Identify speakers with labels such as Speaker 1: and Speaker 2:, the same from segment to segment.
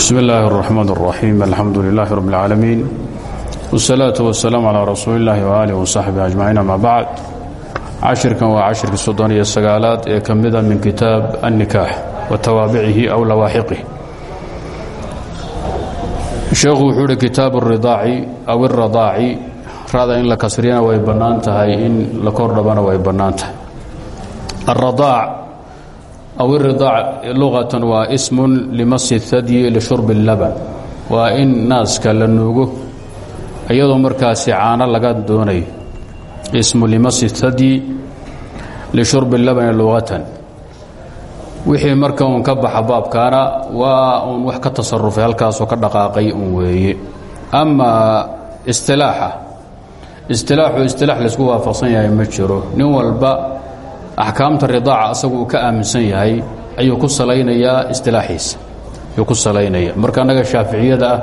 Speaker 1: bsm اllahi الرحmn الرaxيim alxamdu لlah rb اlcaalamiin wالsalaaة wالsalaam عlى rasuuli اllahi وaalih وsaxbih aجmaciin ama bacd cashirkan waa cashirkii soddon iyo sagaalaad ee ka mida min kitaab الnikaax wa tawaabicihi aw lawaaxiqih sheekhu wuxuu ihi kitaab الridaaci aw الradaaci rada in la kasriyana way bannaan tahay in la kordhabana way bannaan tahay الradaac aw iridaac luqatan waa ismun limasi thadyi lishurbi اllaban waa in naaska la nuugo iyadoo markaasi caano laga doonayo ismu limasi thadyi lishurbi اllabani luqatan wixii marka uun ka baxa baabkaana waa uun wax ka tasarufay halkaasoo ka dhaqaaqay un weeye ama istilaaxa istilaaxu istilaax laysku waafaqsan yahay ma jiro nin walba axkaamta ridaaca asagu uu ka aaminsan yahay ayuu ku salaynayaa istilaaxiisa. Ayuu ku salaynaya marka annaga shaaficiyada ah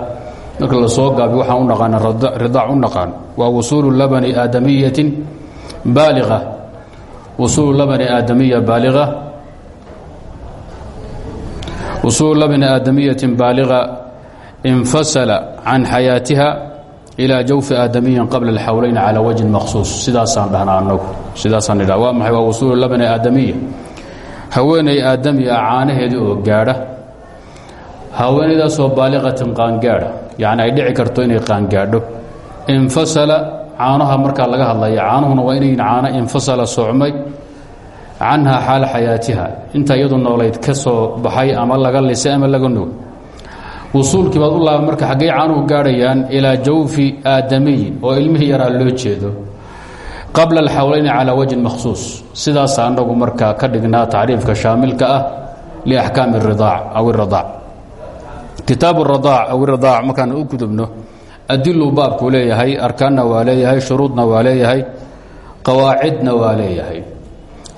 Speaker 1: marka la soo gaabi waxaan u naqaana ridaac u naqaan waa wusuulu labani aadamiyatin baaliga. Wusuulu labani aadamiya baaliga. Wusuulu labani aadamiyatin baaliga infasala can xayaatiha ilaa jawfi aadamiyin qabla alxawlayn calaa wajhin maqsuus sidaasaan dhahnaa annagu sidaasaan idha waa maxay waa wusuulu labani aadamiya haweenay aadami ah caanaheedii oo gaadha haweenaydaasoo baaliqatin qaangaadha yacni ay dhici karto inay qaangaadho infasala caanaha markaa laga hadlaya caanuhuna waa inayn caano infasala socmay canhaa xaala xayaatiha inta iyadu noolayd ka baxay ama laga lisay ama laga nuug wusuulkii baad u laaba marka xaggay caanuhu gaadhayaan ilaa jawfi aadamiyin oo ilmihii yaraa loo jeedo qabla alxawlayni calaa wajhin makhsuus. Sidaasa annagu marka ka dhignaa tacriifka shaamilka ah liaxkaami اridaac aw iradaac kitaabu radaac aw iradaac markaan u gudubno adiluu baabkuu leeyahay arkaanna waa leeyahay shuruudna waa leeyahay qawaacidna waa leeyahay.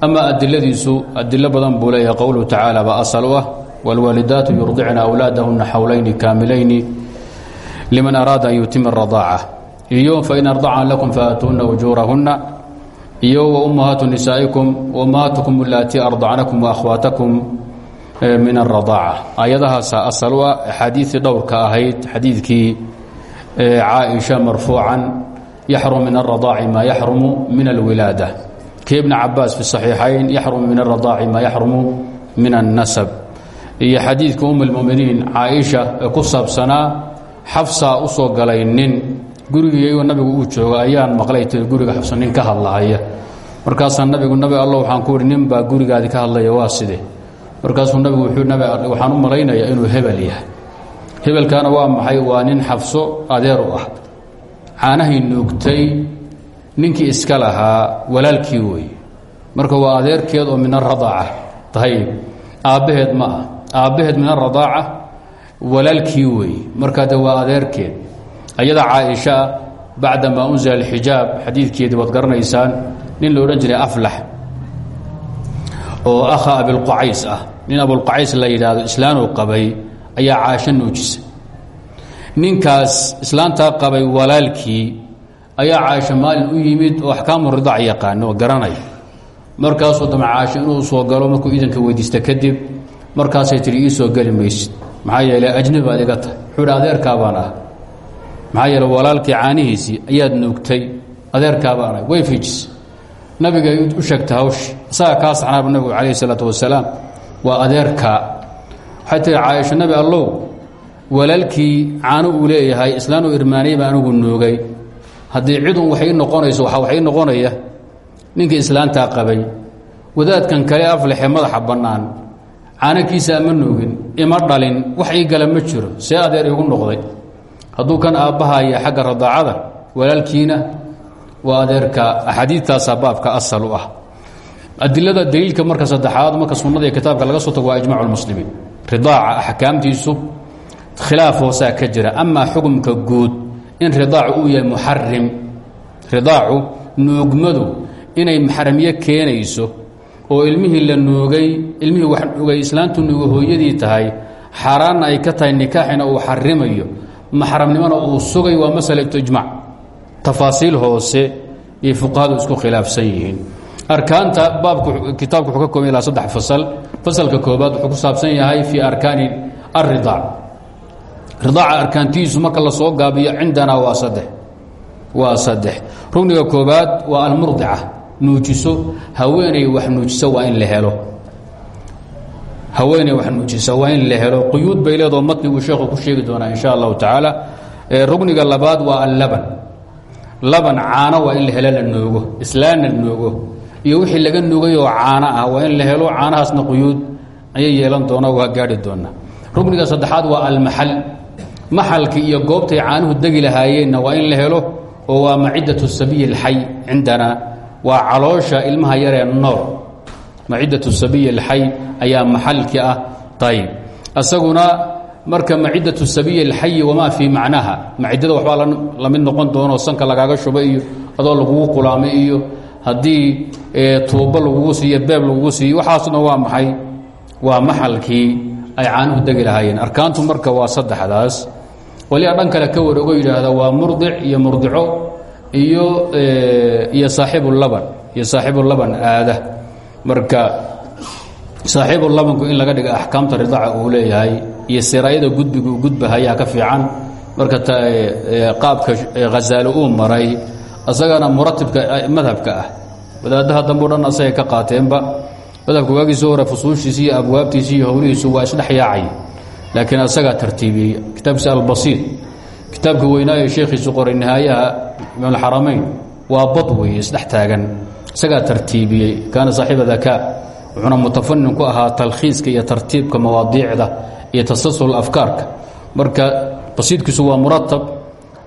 Speaker 1: Ama adiladiisu adilo badan buu leeyahay qowluhu tacaala baa u ah wاlwaalidaatu yurdicna awlaadahuna xawlayni kaamilayni liman araada an yutima اradaaca iyo fain ardacna lakum faatuuna ujuurahunna iyo waummahaatu nisaa'ikum waummahaatukum alatii ardacnakum waahwaatakum min aradaaca aayadahaasa asal ah axaadiidii dhowrka ahayd xadiidkii caaisha marfuucan yaxrum min aradaaci maa yaxrumu min alwilaada kii ibni cabaas fi saxiixayn yaxrumu min aradaaci maa yaxrumu min annasab iyo xadiidka um اlmuminiin caaisha ee ku saabsanaa xafsaa u soo galay nin gurigiyagoo nabigu uu jooga ayaan maqlay t guriga xafsa nin ka hadlahaya markaasaa nabigu nabi alla waxaan ku ihi nin baa gurigaadi ka hadlaya waa side. Markaasuu nabigu wuxuu nabi waxaan u malaynaya inuu hebel yahay. Hebelkaana waa maxay? Waa nin xafso adeer u ah. Caanahay nuugtay ninkii iska lahaa walaalkii weeye. Marka waa adeerkeed oo min aradaaca ayib aabbaheed ma ah aabbaheed min aradaaca walaalkii weeye markaa de waa adeerkeed. Ayada caaisha bacdamaa unzila alxijaab xadiidkeedii waad garanaysaan nin la odhan jiray aflax oo akha abilqucays ah. Nin abulqucays la yidhaahdo islaanuu qabay ayaa caasho nuujisay. Ninkaas islaantaa qabay walaalkii ayaa caasho maalin u yimid oo axkaamu ridaac yaqaano oo garanaya markaasuu dama caasho inuu soo galo markuu iidanka weydiista kadib markaasay tihi ii soo geli maysid. Maxaa yeeley ajnabi baad iga tahay. Wuxuu hi adeerkaabaan ah walaalkii caanihiisii ayaad nuugtay adeerkaabaan ah way fiijisay nabiga u sheegtay hawshi isagaa kaa saxnaaba nabigu calayh isalaatu wasalaam waa adeerkaa. Waxay tihi caaisho nabi allow walaalkii caano uu leeyahay islaanuu irmaaniyay baa anigu nuugay haddii cidun waxay noqonayso waxa waxay noqonaya ninkii islaantaa qabay wadaadkan kale aflexe madaxa bannaan caanakiisa ama nuugin ima dhalin wax ii gala ma jiro see adeer igu noqday. Hadduu kan aabbahaya xagga radaacada walaalkiina waa adeerka axaadiidtaasaa baabka ah. Adilada daliilka marka saddexaad marka sunnada iyo kitaabka laga soo tago waa ijmacu lmuslimiin. Ridaaca axkaamtiisu khilaaf hoosaa ka jira amaa guud in ridaacu uu yahay muxarim ridaacu nuugmadu inay maxramiye keenayso oo ilmihii la nuugay ilmihii wax nuugay islaantu nuuga hooyadii tahay xaaraanna ay ka tahay nikaaxina uu xarimayo maxramnimona uu sugay waa masalatu ijmac tafaasiil hoose iyo fuqahadu isku khilaafsan yihiin. Arkaanta baabka kitaabka wuxuu ka kooban ilaa saddex fasal. Fasalka koobaad wuxuu ku saabsan yahay fii arkaani alridaac ridaaca arkaantihiisu marka la soo gaabiyo cindanaa waa saddex waa saddex. Rugniga koobaad waa almurdica nuujiso. Haweeney wax nuujisa waa in la helo. Haweeney wax nuujisa waa in la helo. Quyuud bay leedoo matniguu sheekhu ku sheegi doonaa insha allahu tacaala. Rugniga labaad waa allaban. Laban caano waa in la helo la noogo islaanna noogo iyo wixii laga nugay oo ah waa in la helo caanahaasna quyuud ayay yeelan doonaa waa gaari doonaa rugniga saddexaad waa almaxal maxalkii iyo goobtay caanuhu degi lahaayeenna waa in la helo oo waa macidatu sabiyi alxay cindana waa caloosha ilmaha yaree nool. Macidatu sabiyi alxay ayaa maxalkii ah. Ayib asaguna marka macidatu sabiyi alxayi wamaa fii macnaha? Macidada waxbaa la mid noqon doono sanka lagaaga shuba iyo adoo lagugu qulaamay iyo haddii tuubo lagugu siiyo beeb lagugu siiyo waxaasna waa maxay? Waa maxalkii ay caanuhu degi lahaayeen. Arkaantu marka kale ka wareego yidhaahda waa murdic iyo murdico iyo iyo saaxibulaban iyo saaxibulaban aada. Marka saaxiibulabanku in laga dhiga axkaamta ridaca uu leeyahay iyo siraayada gudbiga uu gudbahayaa ka fiican. Marka qaabka hazaali uu maray isagana muratibka madhabka ah. Wadaadaha dambe o dhan asagay ka qaateenba madhabka waagiisa hore fusuushiisi iyo abwaabtiisi iyo howlihiisu waa isdhex yaacay. Laakiin asagaa tartiibiyey. Kitaabkiisa albasiir kitaabka weynaaye sheekhiisu qoray nihaayaha imaamulxaramayn waa bad weeye isdhex taagan. Isagaa tartiibiyey. Kaana saaxiiba dakaa wuxuuna mutafanin ku ahaa talkhiiska iyo tartiibka mawaadiicda iyo tasalsul afkaarka. Marka basiidkiisu waa muratab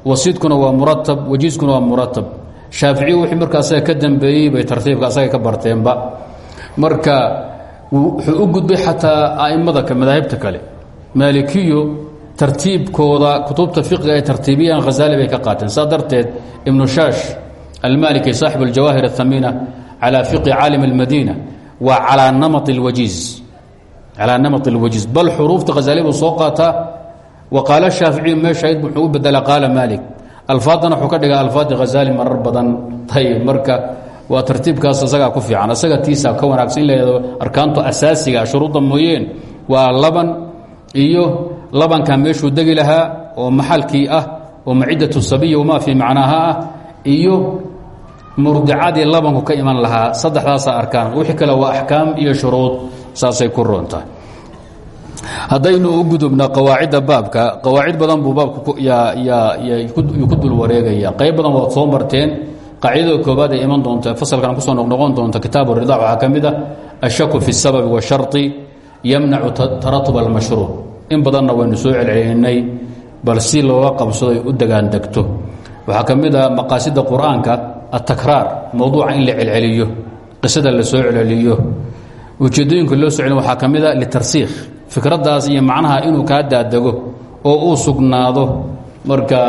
Speaker 1: wasiidkuna waa muratab wajiiskuna waa muratab. Shaaficiyu wixii marka ka dambeeyey bay tartiibka asaga ka barteenba. Marka wuxuu u gudbay xataa a'immada madaahibta kale. Maalikiyo tartiibkooda kutubta fiqiga ay tartiibiyaan hazaali bay ka qaateen. Saa darteed ibnu shaash almaliki saaxib aljawaahir athamiina calaa fiqi caalim almadiina waa calaa namat اlwajiiz calaa namat اlwajiiz bal xuruufta hazaali buu soo qaataa wa qaala shaaficiyu meeshayd wuxuu u bedela qaala maalik alfaadana wuxuu ka dhigaa alfaadi hazaali marar badan. Ayb marka waa tartiibkaas isagaa ku fiican. Isaga tiisa ka wanaagsan in la yhahdo arkaantu asaasiga shuruudda mooyeen waa laban iyo labanka meeshuu degi lahaa oo maxalkii ah oo macidatu sabiya wamaa fii macnaaha ah iyo murdicadii labanku ka iman lahaa saddexdaasaa arkaan. Wixii kale waa axkaam iyo shuruud saasay ku roontahay. Haddaynu u gudubna qawaacidda baabka qawaacid badan buu baabku yuu ku dul wareegaya. Qayb badan waad soo marteen qaacidada koobaad iman doonta fasalkan ku soo noqnoqon doonta kitaab ridac waxaa ka mid a ashaku fi اsababi washari yamnacu taratub almashruuc in badanna waynu soo celcelinay bal si looga qabsado ay u degaan degto waxaa ka mid a maqaasida qur'aanka mowduuca in la celceliyo qisada la soo celceliyo. Ujeedooyinka loo soo celin waxaa ka mid a litarsiikh fikraddaas iyo macnaha inuu kaa daadego oo uu sugnaado. Marka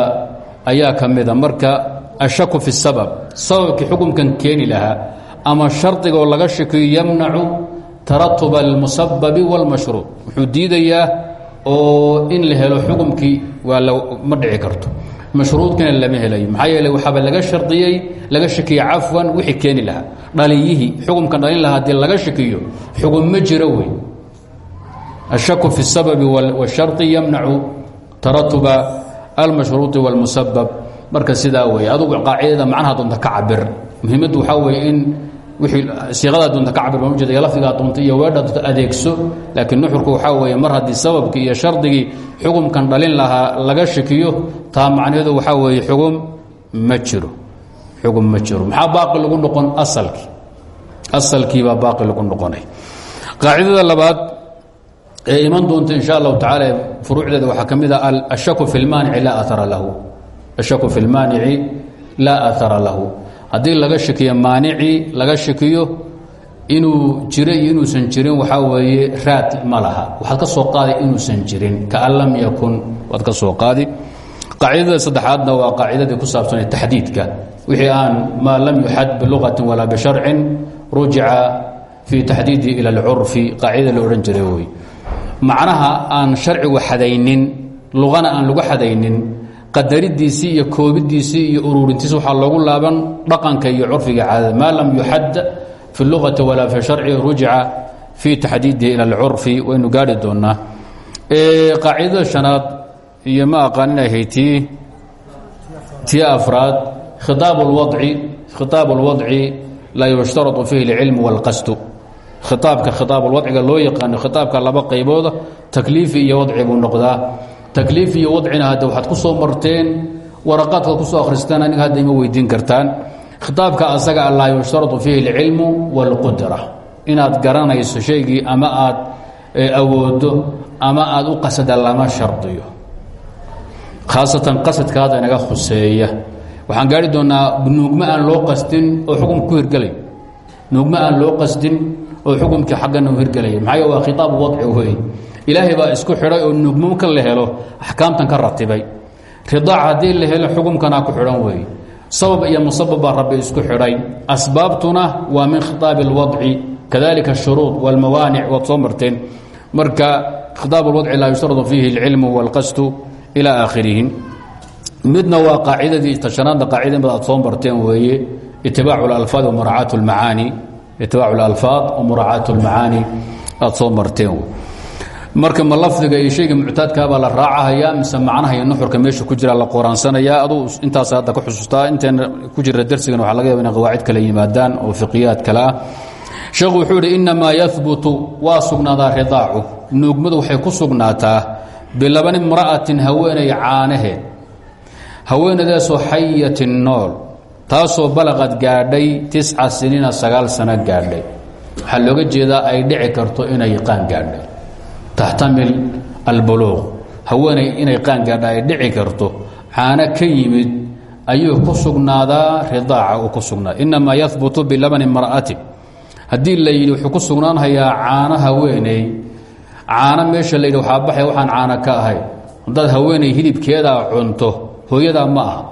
Speaker 1: ayaa ka mida marka ashaku fi sabab sababkii xukunkan keeni lahaa ama shardigoo laga shakiyo yamnacu taratuba almusababi wاlmashruuc wuxuu diidayaa oo in la helo xukumkii waa ma dhici karto mashruudkina lama helayo maxaa yeele waxaaba laga shardiyey laga shakiye cafwan wixii keeni lahaa dhaliyihii xukumkan dhalin lahaa haddii laga shakiyo xukun ma jiro wey الشhك في السبب والشharط يمنع تaرaتبa المashروuط والمسبب marka sidaa wey adugu qaacidada macnaha doonta ka cabir muhiimaddu waxaa weye in wii siiqadaa doonta ka cabir baan ujeeda lafdigaa doonta iyo weedha doonta adeegso. Laakiin nuxurku waxaa weeye mar haddii sababkii iyo shardigii xukumkan dhalin lahaa laga shakiyo taa macnaheedu waxaa weeye xugum ma jiro. Xugum ma jiro. Maxaa baaqi lagu noqon? Asalkii asalkiibaa baaqi lagu noqonay. Qaacidada labaad ee iman doonta in sha allahu tacaala furuucdeeda waxaa ka mid ashaku fi lmaanici laa aara lahu. Ashaku fi lmaanici laa athara lahu haddii laga shakiyo maanicii laga shakiyo inuu jiro iyo inuusan jirin waxaa weeye raad ma laha. Ka soo qaadi inuusan jirin kaan lam yakun waad ka soo qaadi. Qaacidada saddexaadna waa qaacidadii ku saabsanee taxdiidka. Wixii aan maa lam yuxad bilugatin walaa bisharcin rujica fii taxdiidi ila alcurfi qaacidada la odhan jiray wey macnaha aan sharcigu xadaynin luqana aan lagu xadaynin qadaridiisii iyo koobidiisii iyo ururintiisi waxaa loogu laaban dhaqanka iyo curfiga caadada maa lam yuxad fi lugati walaa fi sharci rujica fii taxdiidihi ila alcurfi waynu gaari doonaa qaacidada shanaad iyo ma aqaan inay ahayd tii tii afraad khiaab اlwadci khiaab اlwadci laa yushtaratu fiihi اlcilmu wاlqasdu khiaabka khiaab اlwadciga loo yaqaano khiaabka laba qaybooda takliifi iyo wadci buu noqdaa takliifi iyo wadcina hadda waxaad ku soo marteen waraqaadkaad ku soo akhristaan aniga hadda ima weydiin kartaan. Khiaabka asaga laa yushtaratu fiihi اlcilmu wاlqudra inaad garanayso shaygii ama aad awoodo ama aad u qasada lama shardiyo. Khaasatan qasadkaada inaga khuseeya. Waxaan gaari doonaa nuugma aan loo qasdin oo xukumka ku hirgelay nuugma aan loo qasdin oo xukumkii xaggana u ilaahay baa isku xidhay oo nuugmo ka la helo axkaamtan ka ratibay ridaac haddii la helo xukumkanaa ku xidhan weeye sabab iyo musabab baa rabbi isku xidhay asbaabtuna waa min khitaabi اlwadci kadalika الshuruud wاlmawaanic waad soo marteen marka khitaab اlwadci laa yushtaradu fiihi اlcilmu wاlqasdu ilى aakhirihi midna waa qaacidadii tashanaadda qaacida mid aad soo marteen weeye itibaacu اlalfaad wamuraacaat اlmacaani itibaacu اlalfaad wamuraacaat اlmacaani aad soo marteen marka ma lafdiga iyo shayga muctaadkaabaa la raacahayaa mise macnaha iyo nuxurka meesha ku jira la qoraansanaya aduu intaas hadda ku xusuustaa inteena ku jira darsigan waxa laga yaba ina qawaacid kale yimaadaan oo fiqiyaad kale ah. Sheekhu wuxuu idhi inamaa yahbutu nuugmadu waxay ku sugnaataa bilaban imra'atin haweenay caanaheed haweenadaasoo xayatin nool taasoo balaqad gaadhay tisca siniina sagaal sano gaadhay. Waxaa looga jeedaa ay dhici karto inay qaan gaadhay taxtamil albuluuq haweenay inay qaan gaadha ay dhici karto. Caano ka yimid ayuu ku sugnaadaa ridaaca ku sugnaada inamaa yahbutu bilabani imra'atin. Haddii la yidhi wuxuu ku sugnaanhayaa caano haweeney caano meesha la yidhi waxaa baxay waxaan caano ka ahay. Haddaad haweeney hilibkeedaa cunto hooyadaa ma aha.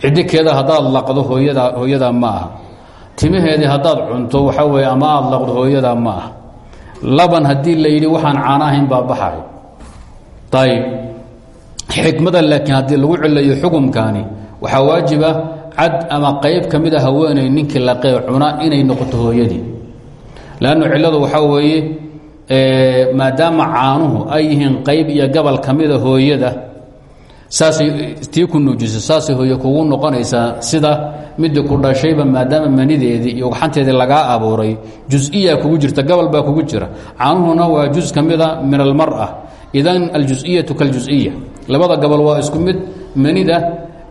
Speaker 1: Cidikeeda haddaad laqdo hooyadaa hooyadaa ma aha. Timaheedii haddaad cunto waxaa weeye ama laqdo hooyadaa ma aha laban haddii la yidhi waxaan caano ahayn baa baxay. Ayb xikmada laakiin haddii lagu cilayo xukumkani waxaa waajiba cad ama qayb ka mida haweeney ninkii laqee cuna inay noqoto hooyadii. Lannu cilladu waxaa weeye maadaama caanuhu ay yihiin qayb iyo gabal ka mida hooyada saasay tii ku nuujisa saasay hooye kugu noqonaysaa sida midii ku dhashayba maadaama manideedii iyo gaxanteedii lagaa abuuray jusiya kugu jirta gabal baa kugu jira. Caanuhuna waa juz ka mida min almara idan aljusiyatu kaljusiya. Labada gabal waa isku mid manida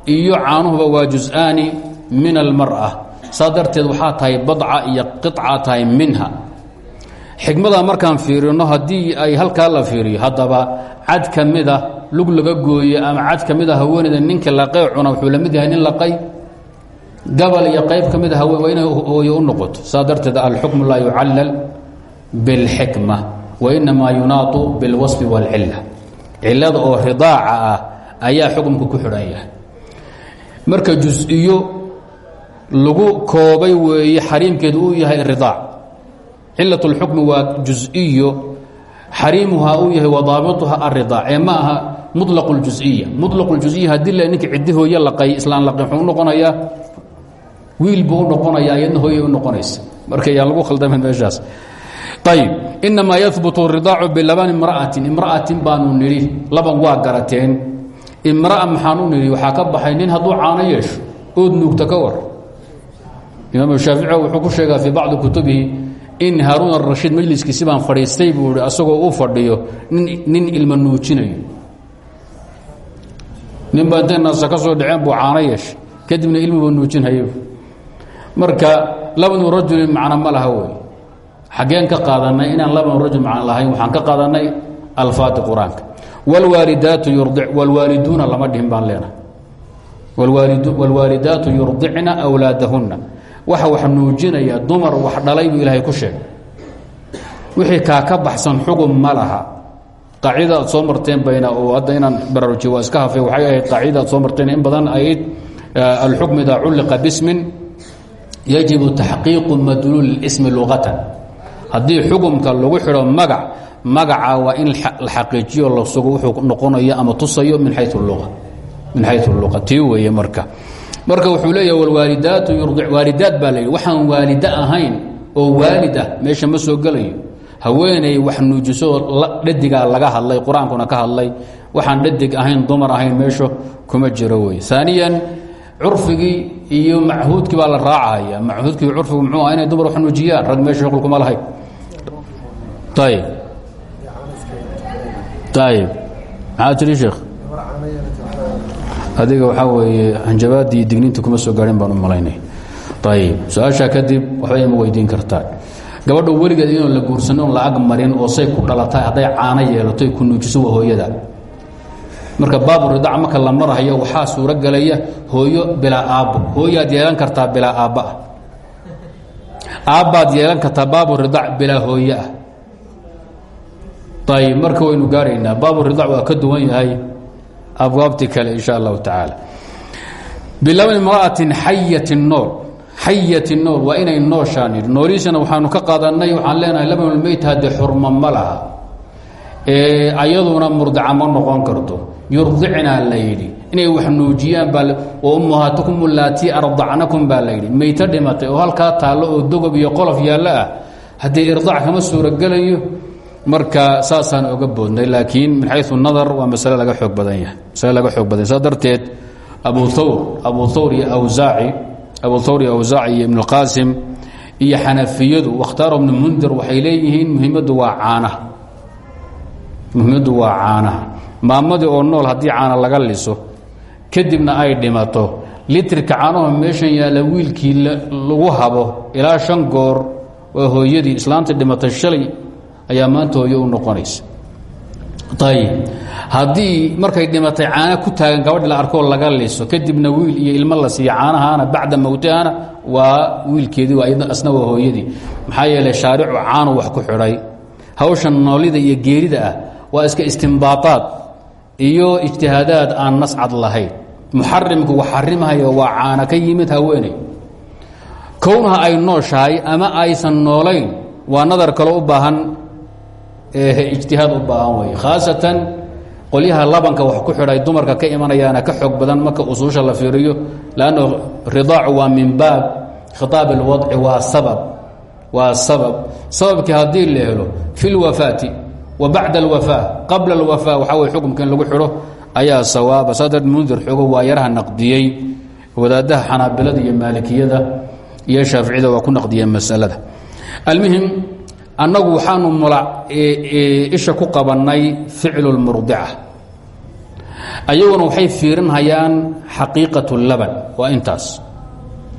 Speaker 1: iyo caanuhuba waa jus-aani min almara saa darteed waxaa tahay badca iyo qica tahay minha. Xikmada markaan fiirino haddii ay halkaa la fiiriyo haddaba cad ka lug laga gooye ama cad ka mida haweeneyda ninka laqay cuna wuxuu la mid yahay nin laqay gabal iyo qayb ka mida haween waa inay hooye u noqoto saa darteed alxukmu laa yucallal biاlxikma wainamaa yunaatu biاlwasfi wاlcila cilada oo ridaaca ah ayaa xukumka ku xidhan yahay marka jus-iyo lagu koobay weeye xariimkeedu uu yahay ridaac cilaة اlxukmi waa jus-iyo xariimuhaa uu yahay wadaabituha aridaac ee ma aha muطlaq اljusiya muطlaq اljusiya haddii la ninka ciddi hooye laqay islaan laqay wuxuu u noqonayaa wiil buu u noqonayaa iyadna hooye u noqonaysa marka yaa lagu khaldamay meeshaas ayb inamaa yahbutu ridaacu bilaban imra'atin imra'atin baanu nidhi laban waa garateen imra'a maxaanu nidhi waxaa ka baxay nin hadduu caano yeesho ood nuugta ka war imaam shaafici wuxuu ku sheegaa fii bacdi kutubihi in haaruun arashiid majliskiisi baan fadhiistay buu i asagoo u fadhiyo nin ilma nuujinayo ninba intay naasa ka soo dhaceen buu caano yeeshay kadibna ilmuba nuujinhayo. Marka labnu rajul macno ma laha wey xaggeen ka qaadanay inaan labnu rajul macno lahayn waxaan ka qaadanay alfaati qur'aanka. Wlwaalidaatu yurdic wlwaaliduuna lama dhihin baan leenahay. Wlwaalidaatu yurdicna awlaadahunna. Waxa wax nuujinaya dumar wax dhalay buu ilaahay ku sheegay. Wixii kaa ka baxsan xugum malaha qaacidada aad soo marteen bayna oo hadda inaan baraarujiyo waa iska hafay. Waxay ahayd qaacidada soo marteen in badan ahayd alxukm idaa culliqa bismin yajibu taxqiiqu madluul ismi luqatan haddii xukumka lagu xidho magac magaca waa in la xaqiijiyo la sugo wuxuu noqonayo ama tusayo min xayu lua min xayu luqa tii weeye marka. Marka wuxuu leeyahy wlwaalidaatu yurdic waalidaad baa la waxaan waalida ahayn oo waalid ah meesha ma soo gelayo haweeney wax nuujiso dhadigaa laga hadlay qur'aankuna ka hadlay. Waxaan dhadig ahayn dumar ahayn meesho kuma jiro wey. Aaniyan curfigii iyo machuudkii baa la raacahaya machuudkii curfigu mxuu inay dumar wax nuujiyaan? Rag meesha shuqul kuma lahayn. Ayb ayb maxaa tiri sheekh? Adiga waxaa weeye hanjabaadii digniinta kuma soo gaadhin baan u malaynay. Ayib su'aashaa kadib waxba ima weydiin kartaa gabadha weligeed inoon la guursanin oon la ag marin oo say ku dhalatay hadday caano yeelato ku nuujiso waa hooyada. Marka baabu ridac marka la marahayo waxaa suuro gelaya hooyo bilaa aabbo. Hooyaad yeelan kartaa bilaa aabba. Ah aabbaad yeelan kartaa baabu ridac bilaa hooye ah ayib marka waynu gaaraynaa. Baabu ridac waa ka duwan yahay abwaabti kale in sha allahu tacaala. Bilaba imra'atin xayatin nool xayati nool waa inay nooshaan yidhi noolihiisana waxaanu ka qaadanay waxaan leenahay labanulmeyt haddee xurma ma laha. Ayaduna murdaca ma noqon karto. Yurdicnaa la inay wax nuujiyaan baa wa ummahaatukum ulaatii ardacnakum baa la yidhi. Dhimatay oo halkaa taallo oo dogob iyo qolof yaallo ah. Irdac kama suurogelayo marka saasaan oga boodnay. Laakiin min xayu nadar waa masale laga xoog badan yahay. Masale laga xoog badan saa darteed abu thawr abu thawr iyo awsaaci abu thawr iyo awsaaci iyo ibnu qaasim iyo xanafiyadu. Wakhtaaro ibnu mundir waxay leeyihiin muhimaddu waa caanaha muhimaddu waa caanaha maamadii oo nool haddii caana laga liso kadibna ay dhimato. Litrika caanaho meeshan yaalla wiilkii lagu habo ilaa shan goor waa hooyadii islaantii dhimatay shalay ayaa maanta hooyo u noqonaysa ayib haddii markay dhimatay caana ku taagan gabadhi la laga liso kadibna wiil iyo ilmo la siiya caanahaana bacda mowtihana waa wiilkeedii asna waa hooyadii. Maxaa yeeley shaaricu caanu wax ku xidhay. Hawshan noolida iyo geerida ah waa iska istimbaaaad iyo ijtihaadaad aan nascad lahayn. Muxarimku wax xarimahayo waa caana ka yimid haweeney. Kownaha ay nooshahay ama aysan noolayn waa nadar kale u baahan ijtihaad u baahan wey khaasatan qolyaha labanka wax ku xidhay dumarka ka imanayaana ka xoog badan marka usuusha la fiiriyo lanno ridaacu waa min baab khitaab اlwadci waa sabab waa sabab sababkii haddii la helo fi اlwafaati wa bacda اlwafaa qabla اlwafaa waxaa wey xukumka in lagu xidho ayaa sawaaba sadr mundir xoogo waa yaraha naqdiyey wadaadaha xanaabilada iyo maalikiyada iyo shaaficiyada waa ku naqdiyeen masalada almuhim annagu waxaanu isha ku qabannay ficlu lmurdica ayaguna waxay fiirinhayaan xaqiiqat laban waa intaas.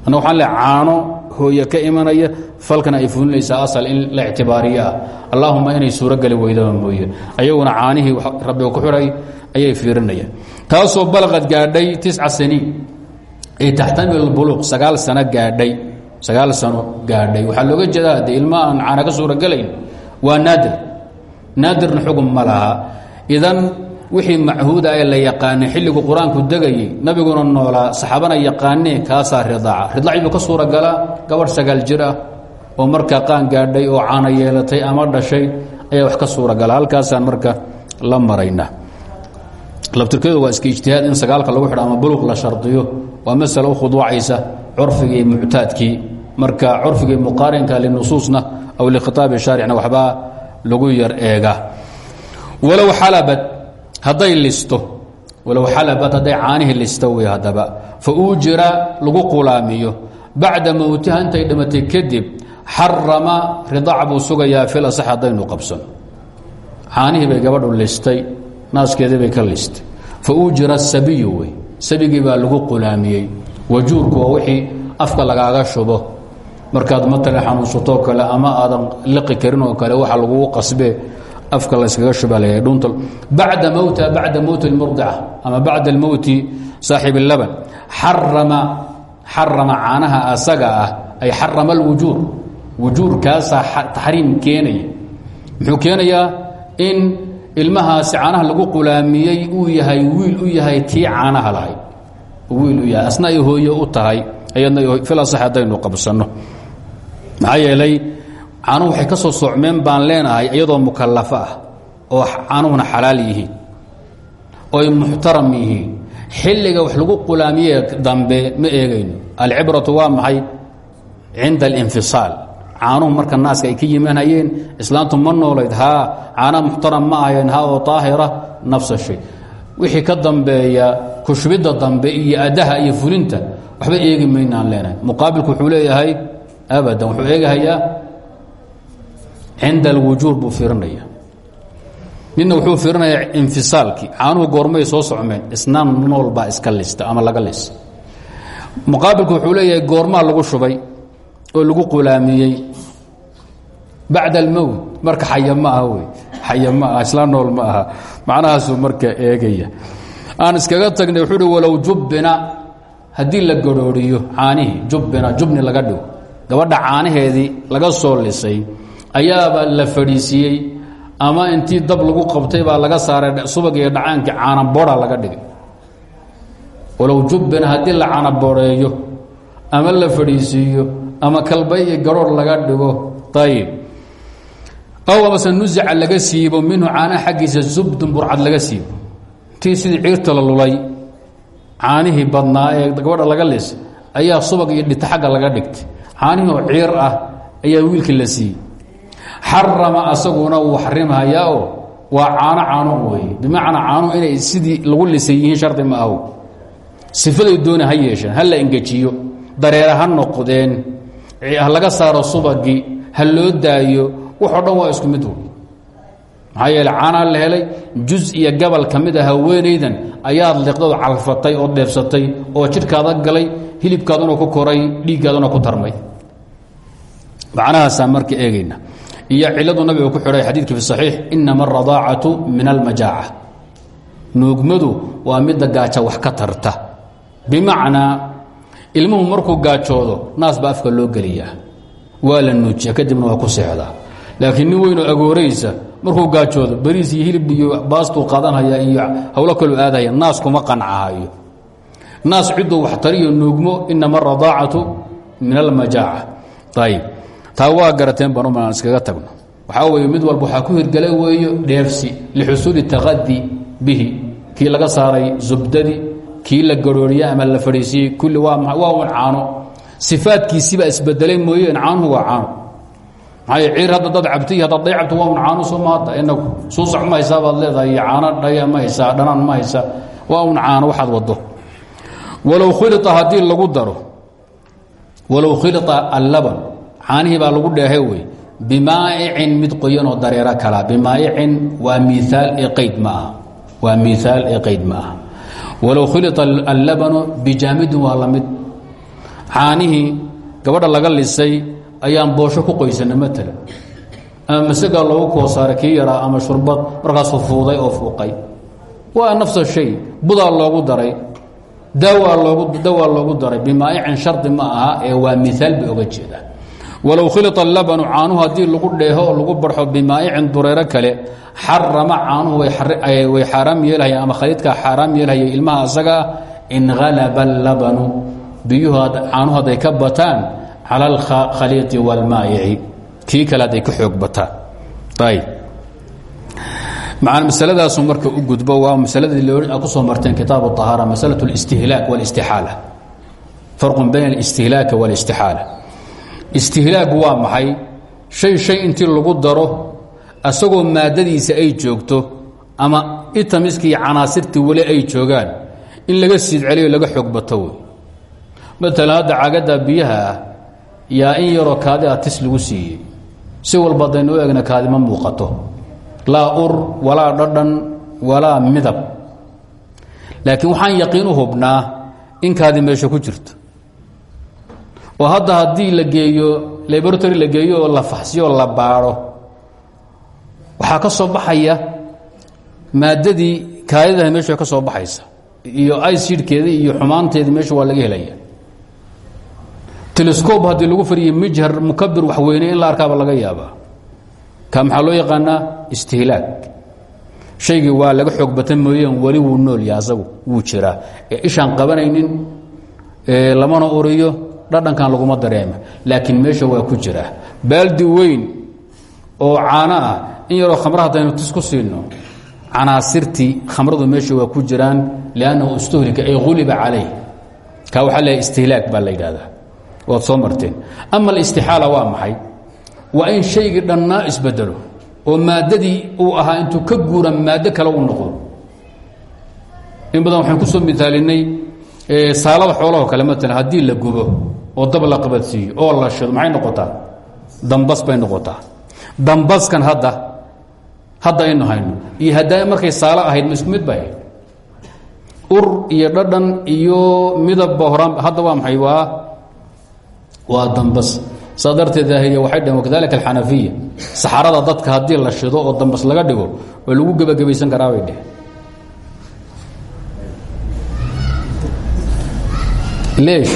Speaker 1: Annagu waxaan le caano hooye ka imanaya falkana ay fulinaysaa asal in la ictibaariyo ah allaahuma inay suurogeli weydaba mooye. Ayaguna caanihii rabbiga ku xidhay ayay fiirinayaan. Taasoo balaqad gaadhay tisca saniin ay taxtamil buluuq sagaal sano gaadhay sagaal sano gaadhay. Waxaa looga jeedaa de ilma aan caana ka suurogelayn waa naadir naadirna xugum ma laha. Idan wixii machuuda ee la yaqaanay xilligu qur'aanku nabiguna noolaa saxaabana yaqaanee kaasaa ridaaca. Ridaaci buu ka suuragalaa gabadh sagaal jir ah oo markaa qaan gaadhay oo caana yeelatay ama dhashay ayaa wax ka suuragala halkaasaan marka la marayna. Laftirkeedu waa iska ijtihaad in sagaalka lagu xidho ama la shardiyo. Waa masale u curfigii muctaadkii marka curfigii muqaarinka linusuusna aw likhitaabi shaaricna waxbaa lagu yar eega. Walow xalabad hadday listo walow xalabad hadday caanihii listo wey haddaba. Fa uujira lagu qulaamiyo. Bacda mowtiha intay dhimatay kadib xarama ridaac buu sugayaa fil asax haddaynu qabsan. Caanihii bay gabadhu listay naaskeedii bay ka listay. Fa uujira sabiyu wey lagu qulaamiyey wajuurku waa wixii afka lagaaga shubo. Markaad matala xanuunsatoo kale ama aadan liqi karin oo kale waxa lagugu qasbee afka layskaga shubaalaya dhunta bacda mowta bacda mowti اlmurdica ama bacda almowti saaxib اllaban xarama xarama caanaha asaga ah ay xarama alwujuur. Wujuurkaasaa taxriim keenaya. Muxuu keenayaa in ilmahaasi caanaha lagu qulaamiyey uu yahay wiil u yahay tii caanaha lahayd wiil u yahay. Asna ay hooye u tahay ayadna filasax haddaynu qabsanno. Maxaa yeelay caanuhu ka soo soocmeen baan leenahay iyadoo mukallafo ah oo caanuhuna xalaal yihiin oy muxtaram yihiin. Xilliga wax lagu qulaamiye dambe ma eegayno. Alcibratu waa maxay? Cinda alinfisaal. Caanuhu marka naaska ay ka yimaanayeen islaantu ma noolayd. Haa caana muxtaram ma ahayn haa oo daahira nafsa shay wixii ka dambeeya kushbidda dambe iyo adaha iyo fulinta waxba eegi maynaan leenahay. Muqaabilku wuxuu leeyahay abadan wuxuu eegahayaa cinda alwujuub buu fiirinaya wuxuu fiirinayaa infisaalkii caanuhu goormay soo socmeen isnaan nool baa iska lista ama laga lis. Muqaabilku wuxuu leeyahay goormaa lagu shubay oo lagu qulaamiyey bacda almowt marka xaya ma xaya ma aha isla nool ma aha. Macnahaasuu marka eegaya. Aan iskaga tagnay wuxuu uhi walow jubbina haddii la garooriyo caanihii jubbina jubni laga dhigo gabadha caanaheedii laga soo lisay ayaaba la fadhiisiiyey ama intii dab lagu qabtay baa laga saaray subag iyo dhacaankii caanaboora laga dhigay. Walow jubbina haddii la caanabooreeyo ama la fadhiisiiyo ama kalbay iyo garoor laga dhigo ayib aw amase nusica laga siibo minhu caanaha xaggiisa subdun burcad laga siibo. Tii sidii ciirta la lulay caanihii badnaa ee gabadha laga lis ayaa subag iyo dhita xagga laga dhigtay. Caanihii oo ciir ah ayaa wiilkii la siiyey. Xarama asaguna wuu xarimhayaa oo waa caano caano weeye. Bimacnaa caanuhu inay sidii lagu lisay yihiin shardi ma aho sifaday dooni ha yeesheen ha la engejiyo. Dareera ha noqdeen. Laga saaro subagii ha loo daayo waxoo dhan waa isku mid maxaa yeele caanaa la helay juz iyo gabal ka mid a haweenaydan ayaad liqdadu calfatay oo dheebsatay oo jidhkaada galay hilibkaaduna ku koray dhiiggaaduna ku tarmay. Macnahaasaa marka eegayna. Iyo ciladu nabiga ku xidhay xadiidka fi saxiix inama alradaacatu min almajaaca nuugmadu waa midda gaaja wax ka tarta. Bimacnaa ilmuhu markuu gaajoodo naas baa afka loo geliyaa. Waa la kadibna waa ku seexdaa laakiin nin weynoo agooraysa markuu gaajoodo bariis iyo hilib iyo baastuu qaadanhaya iyo hawlo kaluu aadahaya naas kuma qancahayo naas cidduu wax tariyo nuugmo inama alradaacatu min almajaaca ayib taa waa garateen baan umaan iskaga tagno. Waxaa weeye mid walba waxaa ku hirgala weeyo dheefsi lixusuuli taqadi bihi. Kii laga saaray zubdadii kii la garooriyey ama la fadhiisiiyey kulli waa un caano. Sifaadkiisibaa isbedelay mooyeen caanuhu waa caano maxaa ciir hadda dad cabtay haddaad day cabto waa un caano soo ma hadda inagu suusac ma haysaa baad leedahay iyo caano dhaya ma ma haysaa. Waa un caano waxaad wado walow khulita haddii lagu daro walow khulita allaban caanihii baa lagu dheehe wey bimaa'icin mid qoyanoo dareero kala. Bimaa'icin waa miaal ee ma waa miaal ee ma aha. Walow khulita allabanu bijaamidin waa la mid. Gabadha laga lisay ayaan boosho ku qoysana matala ama masagaa loogu koosaaray kii yaraa ama shurbad markaasuu fuuday oo fuuqay. Waa nafsa shay. Budaa loogu daray. Dawaa loogu dawaa loogu daray. Bimaa'icin shardi ma aha ee waa miaal bay oga jeedaa. Walow khilita labanu caanuhu haddii lagu dheeho oo lagu barxo bimaa'icin dureero kale xarama caanuhu way xaaraam yeelhayaan ama khaliidkaa xaaraam yeelhaya ilmaha asagaa in halaba allabanu. Biyuhu caanuhu hadday ka bataan cala alkhaliiqi wاlmaayici kii kale hadday ka xoog bataan ayb masaladaasu marka u gudbo waa masaladii kusoo marteen kitaab الطahaara masalaة الاstihlaak واlاstixaala farqu bayn الاstihlaaki واlاstixaala istihlaagu waa maxay shay shay intii lagu daro asagoo maadadiisa ay joogto ama itamiskii canaasirtii weli ay joogaan in laga siidceliyo laga xoog bato wey maalan hadda cagadda biyaha ah yaa in yaroo kaadi a tis lagu siiyey. Si walba daynu u egna kaadi ma muuqato. Laa ur walaa dhadhan walaa midab. Laakiin waxaan yaqiin u hubnaa in kaadi meesha ku jirto. Oo hadda haddii la geeyo laboratory la geeyo oo la faxsiyo oo la baadho. Waxaa ka soo baxaya maadadii kaadidaha meesha ka soo baxaysa. Iyo icidkeedii iyo xumaanteedii meesha waa laga helaya telescob haddii lagu fariyo mijhar mukabir waxweyne in la arkaaba laga yaabaa ka maxaa loo yaqaanaa? Istihlaag shaygii waa laga xoog batan mooyeen weli wuu nool yahay asagu wuu jiraa. Ee ishaan qabanaynin lamana uriyo dhadhankan laguma dareema. Laakiin meesha waa ku jiraa baaldi weyn oo caano ah in yaroo khamra haddaynu tis ku siino canaasirtii khamradu meesha waa ku jiraan liannahu istuhlika ay huliba calayh ka waxaa leeyahay istihlaag baa la yidhahdaa waad soo marteen. Ama alistixaala waa maxay? Waa in shaygii dhannaa isbedelo oo maaddadii uu ahaa intuu ka guura maaddo kale u noqdo. In badan waxaan ku soo misaalinay saalada xoolahoo kale maalan haddii la gubo oo dab la qabadsiiyo oo la shido maxay noqotaa? Dambas bay noqotaa. Dambaskan hadda hadda aynu hayno. Iyo haddaa markay saalo ahayd ma bay ur iyo dhadhan iyo midabba horaan hadda waa maxay? Waa waa dambas. Saa darteed daahiriya waxay dhaheen wakadalika alxanafiya saxarada dadka haddii la shido oo dambas laga dhigo oo lagu gebagabaysan karaa bay dheheen leesh.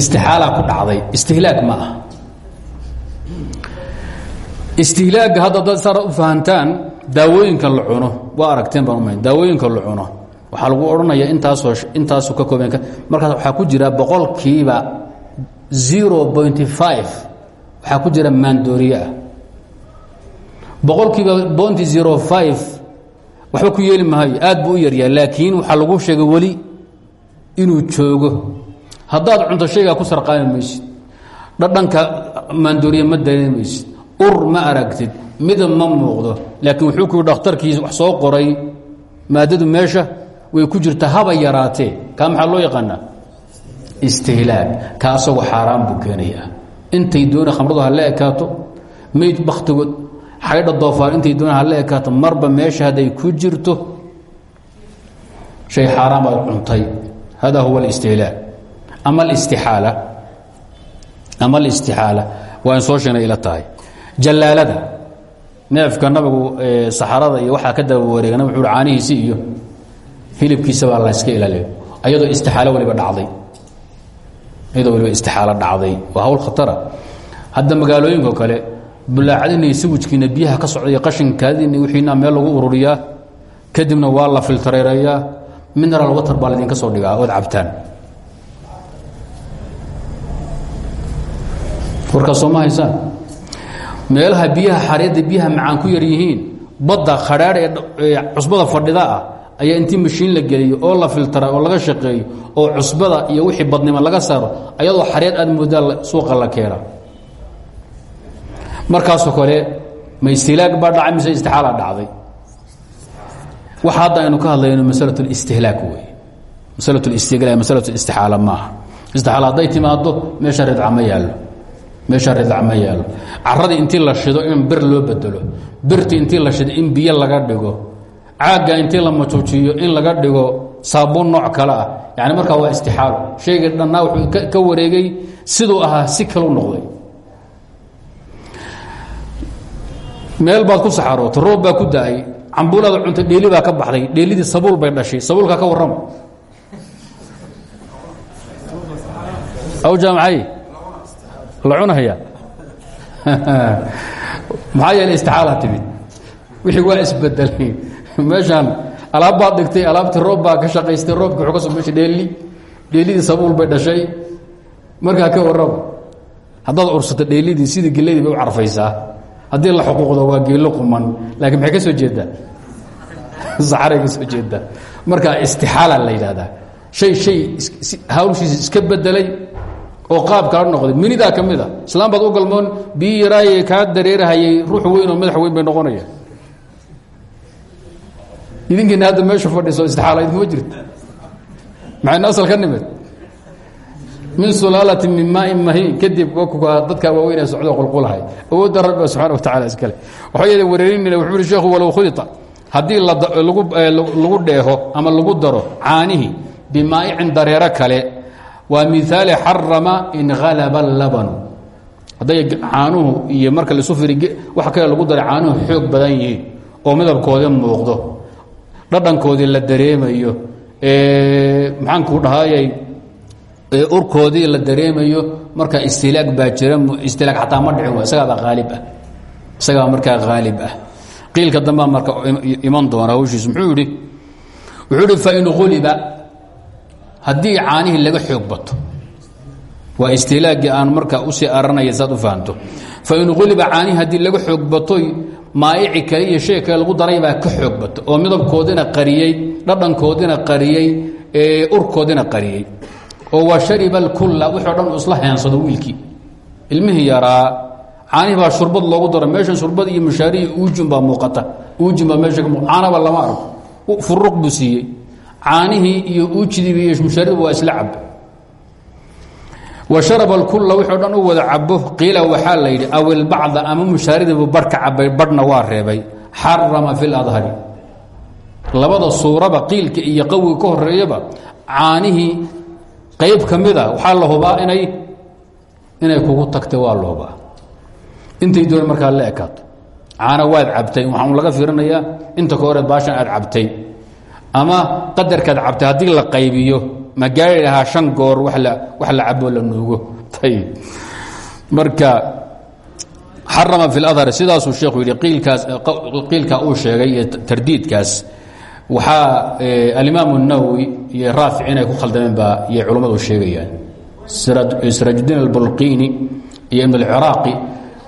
Speaker 1: Istixaalaa ku dhacday. Istihlaag ma ah istihlaaga hadda dad sara u fahantaan daawooyinka la cuno. Waa aragteen baan umayn daawooyinka la cuno. Waxaa lagu odhanaya intaasoo intaasu ka kooben markaas waxaa ku jira boqolkiiba zero pointy ku jira maandooriye ah. Five waxba ku yeeli maayo aad buu u yaryahay laakiin waxaa lagu sheegay weli inuu joogo. Haddaad cunto shaygaa ku sarqaami maysid dhadhanka maandooriye ma dareemaysid ur ma aragtid midab ma muuqdo. Laakiin wuxuu ku dhakhtarkiis wax soo qoray maaddadu meesha way ku jirta haba yaraatee. Kaa maxaa loo yaqaanaa istihlaag ka asagu xaaraan buu keenayaa intay doona khamradu ha la ekaato mayd bakhtigood xaydha doofaar intay doona ha la ekaato marba meesha hadday ku jirto shay xaaraan baad cuntay. Hada huwa alistihlaag ama alistixaala ama alistixaala waa in soo sheegnay ila tahay. Jallaalada neefka nabigu saxarada iyo waxaa ka daba wuxuu caanihiisi iyo hilibkiisa baa la iska ilaaliyo ayadoo istixaalo waliba dhacday iyadoo waliba istixaalo dhacday. Waa hawl khatara. Hadda magaalooyinko kale bulaacadina iyo siwijkiina biyaha ka socda iyo qashinkaadina wixiina meel lagu ururiyaa kadibna waa la filtareereeyaa mineral water baa laydinka soo dhigaa ood cabtaan. Warkaas sooma haysaan meelaha biyaha xareedda biyaha macaan ku yar yihiin badda khadhaadh ee cusbada fadhida ah ayaa intii mashiin la geliyo oo la filtara oo laga shaqeeyo oo cusbada iyo wixii badnimo laga saaro ayadoo xareed aad moodaa suuqa la keena. Markaasoo kale ma istihlaag baa dhacay mise istixaala dhacday. Waxa hadda aynu ka hadlayno masalat listihlaak wey masalat listihlaa masalat istixaala maaha. Istixaala hadday timaado meesha ridca ma yaallo. Meesha intii la shido in bir loo bedelo birtii intii la shido in biyo laga dhigo caagga intii la majuujiyo in laga dhigo saabuun nooc kale ah. Yani markaa waa istixaalo shayga dhannaa wuxuu ka wareegay siduu ahaa si kalu noqday. Meel baad ku saxarootay roob baa ku da'ay cambuulaada cuntay dheeli baa ka baxday dheelidii sabuul bay dhashay sabuulkaa ka warrama aw jaamacay? La cunahaya? Maxaa yeele istixaala timid? Wixii waa isbedelay meeshaan alaab baad dhigtay alaabtii roob baa ka shaqaystay roobki wuxuu ka soo meesha dheeli dheelidii sabuul bay dhashay. Markaa ka warraba haddaad ursato dheelidii sidii geladii bay u carfaysaa. Haddii la xuquuqdo waa geello quman. Laakiin maxay ka soo jeedaa? Saxaray ka soo jeedaa. Marka istixaala la yidhahdaa shay shay hawshiisa iska bedelay oo qaab kala noqday. Minidaa ka mid a. Islaam baad u galmoon biyi yaraaye kaa dareerahayay ruux weyn oo madax weyn bay noqonaya idinkiina hadda meesha fadhiso istixaala idinkuma jirto maxayna asal ka nimid? Min sulaalatin min maain mahiin. Kadib dadkaa waaweyn ee socdo qulqulahay. Awoodda rabbi subxana wa tacala iskale waxaa yeele wareerinina wuxuu ihi sheekhu walow khudita. Haddii lagu dheeho ama lagu daro caanihi bimaa'icin dareero kale waa miaali xarama in halaba labanu hadday caanuhu iyo marka laisu firi wax kale lagu daray caanuhu xoog badan yihiin oo midabkoodii muuqdo dhadhankoodii la dareemayo maxaanku dhahayay urkoodii la dareemayo marka istilaag baa jira istilaag xataa ma dhicin isagaaba haalib ah isagaa markaa haalib ah. Qiilka dambea marka iman doona hawshiis muxuu yihi wuxuu ihi fain uliba haddii caanihii laga xoog bato waa istilaagii aan marka u sii aranaya saad u fahanto. Fain uliba caanihii haddii laga xoog batoy maaici kale iyo shay kale lagu daray baa ka xoog bato oo midabkoodina qariyey dhadhankoodina qariyey urkoodina qariyey. oo wa shariba alkulla wixii o dhan isla heensado wiilkii. Ilmihii yaraa caanihi baa shurbad loogu daro. Meeshan shurbad iyo mushaarihi uujin baa muuqata. Uujin baa meesha caanaba lama arko. Furuq buu siiyey. Caanihii iyo uujidii iyo mushaaridu waa isla caba wa sharaba alkulla wixii o dhan u wada cabo qiila waxaa la yidhi aw ilbacda ama mushaaridiibu barhka cabay barhna waa reebay. Xarama fi ladhari labada suuraba qiilka iyo qawiga ka horeeyaba caanihii qayb ka mida waxaa la hubaa inay inay kugu tagtay waa la intay doon markaa la ekaato caana waad cabtay waxaa laga fiirinayaa inta ka horeed baashan aad cabtay. Ama qadarkaad cabtay haddii la qaybiyo ma gaari lahaa shan goor wax la cabo la nuugo ayb marka xarama fi اladhar sidaasuu sheekhu yidhi qiilkaa uu sheegay iyo tardiidkaas waxaa alimaam الnawowi iyo raafic inay ku khaldameen baa iyay culummadu sheegayaan sirajudiin albulqini iyo ibn اlciraaqi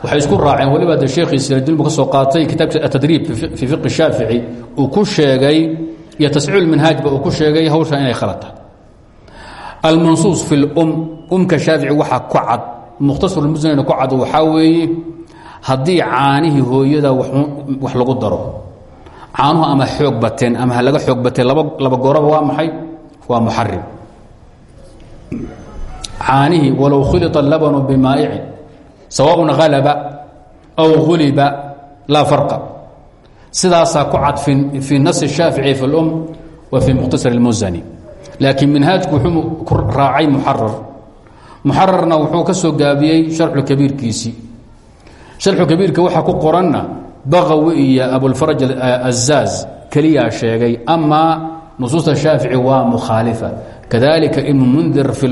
Speaker 1: waxay isku raaceen waliba de sheekhii sirajudiin buu ka soo qaatay kitaabka atadriib fii fiqi shaafici uu ku sheegay iyo tasciil minhaajba uu ku sheegay hawshan inay khalata almansuus fi lum umka shaafici waxaa ku cad mukhtasarmusnina ku cad waxaa weeye haddii caanihii hooyada wax lagu daro caanuhu ama xoog bateen ama ha laga xoog bateen laba goraba waa maxay? Waa muxarim caanihii walow khuli labanu bimaa'ici sawaaun halaba aw huliba laa farqa. Sidaasaa ku cad fii nasi shaafici fi lum wa fii mukhtasar اlmusani laakiin minhaajku wuxuu ku raacay muxarar muxararna wuxuu ka soo gaabiyey sharxu kabiirkiisii sharxu kabiirka waxaa ku qoranna baqawi iyo abulfaraj azaaz keliyaa sheegay amaa nusuusta shaafici waa mukhaalifa. Kadalika ibnu mundir fi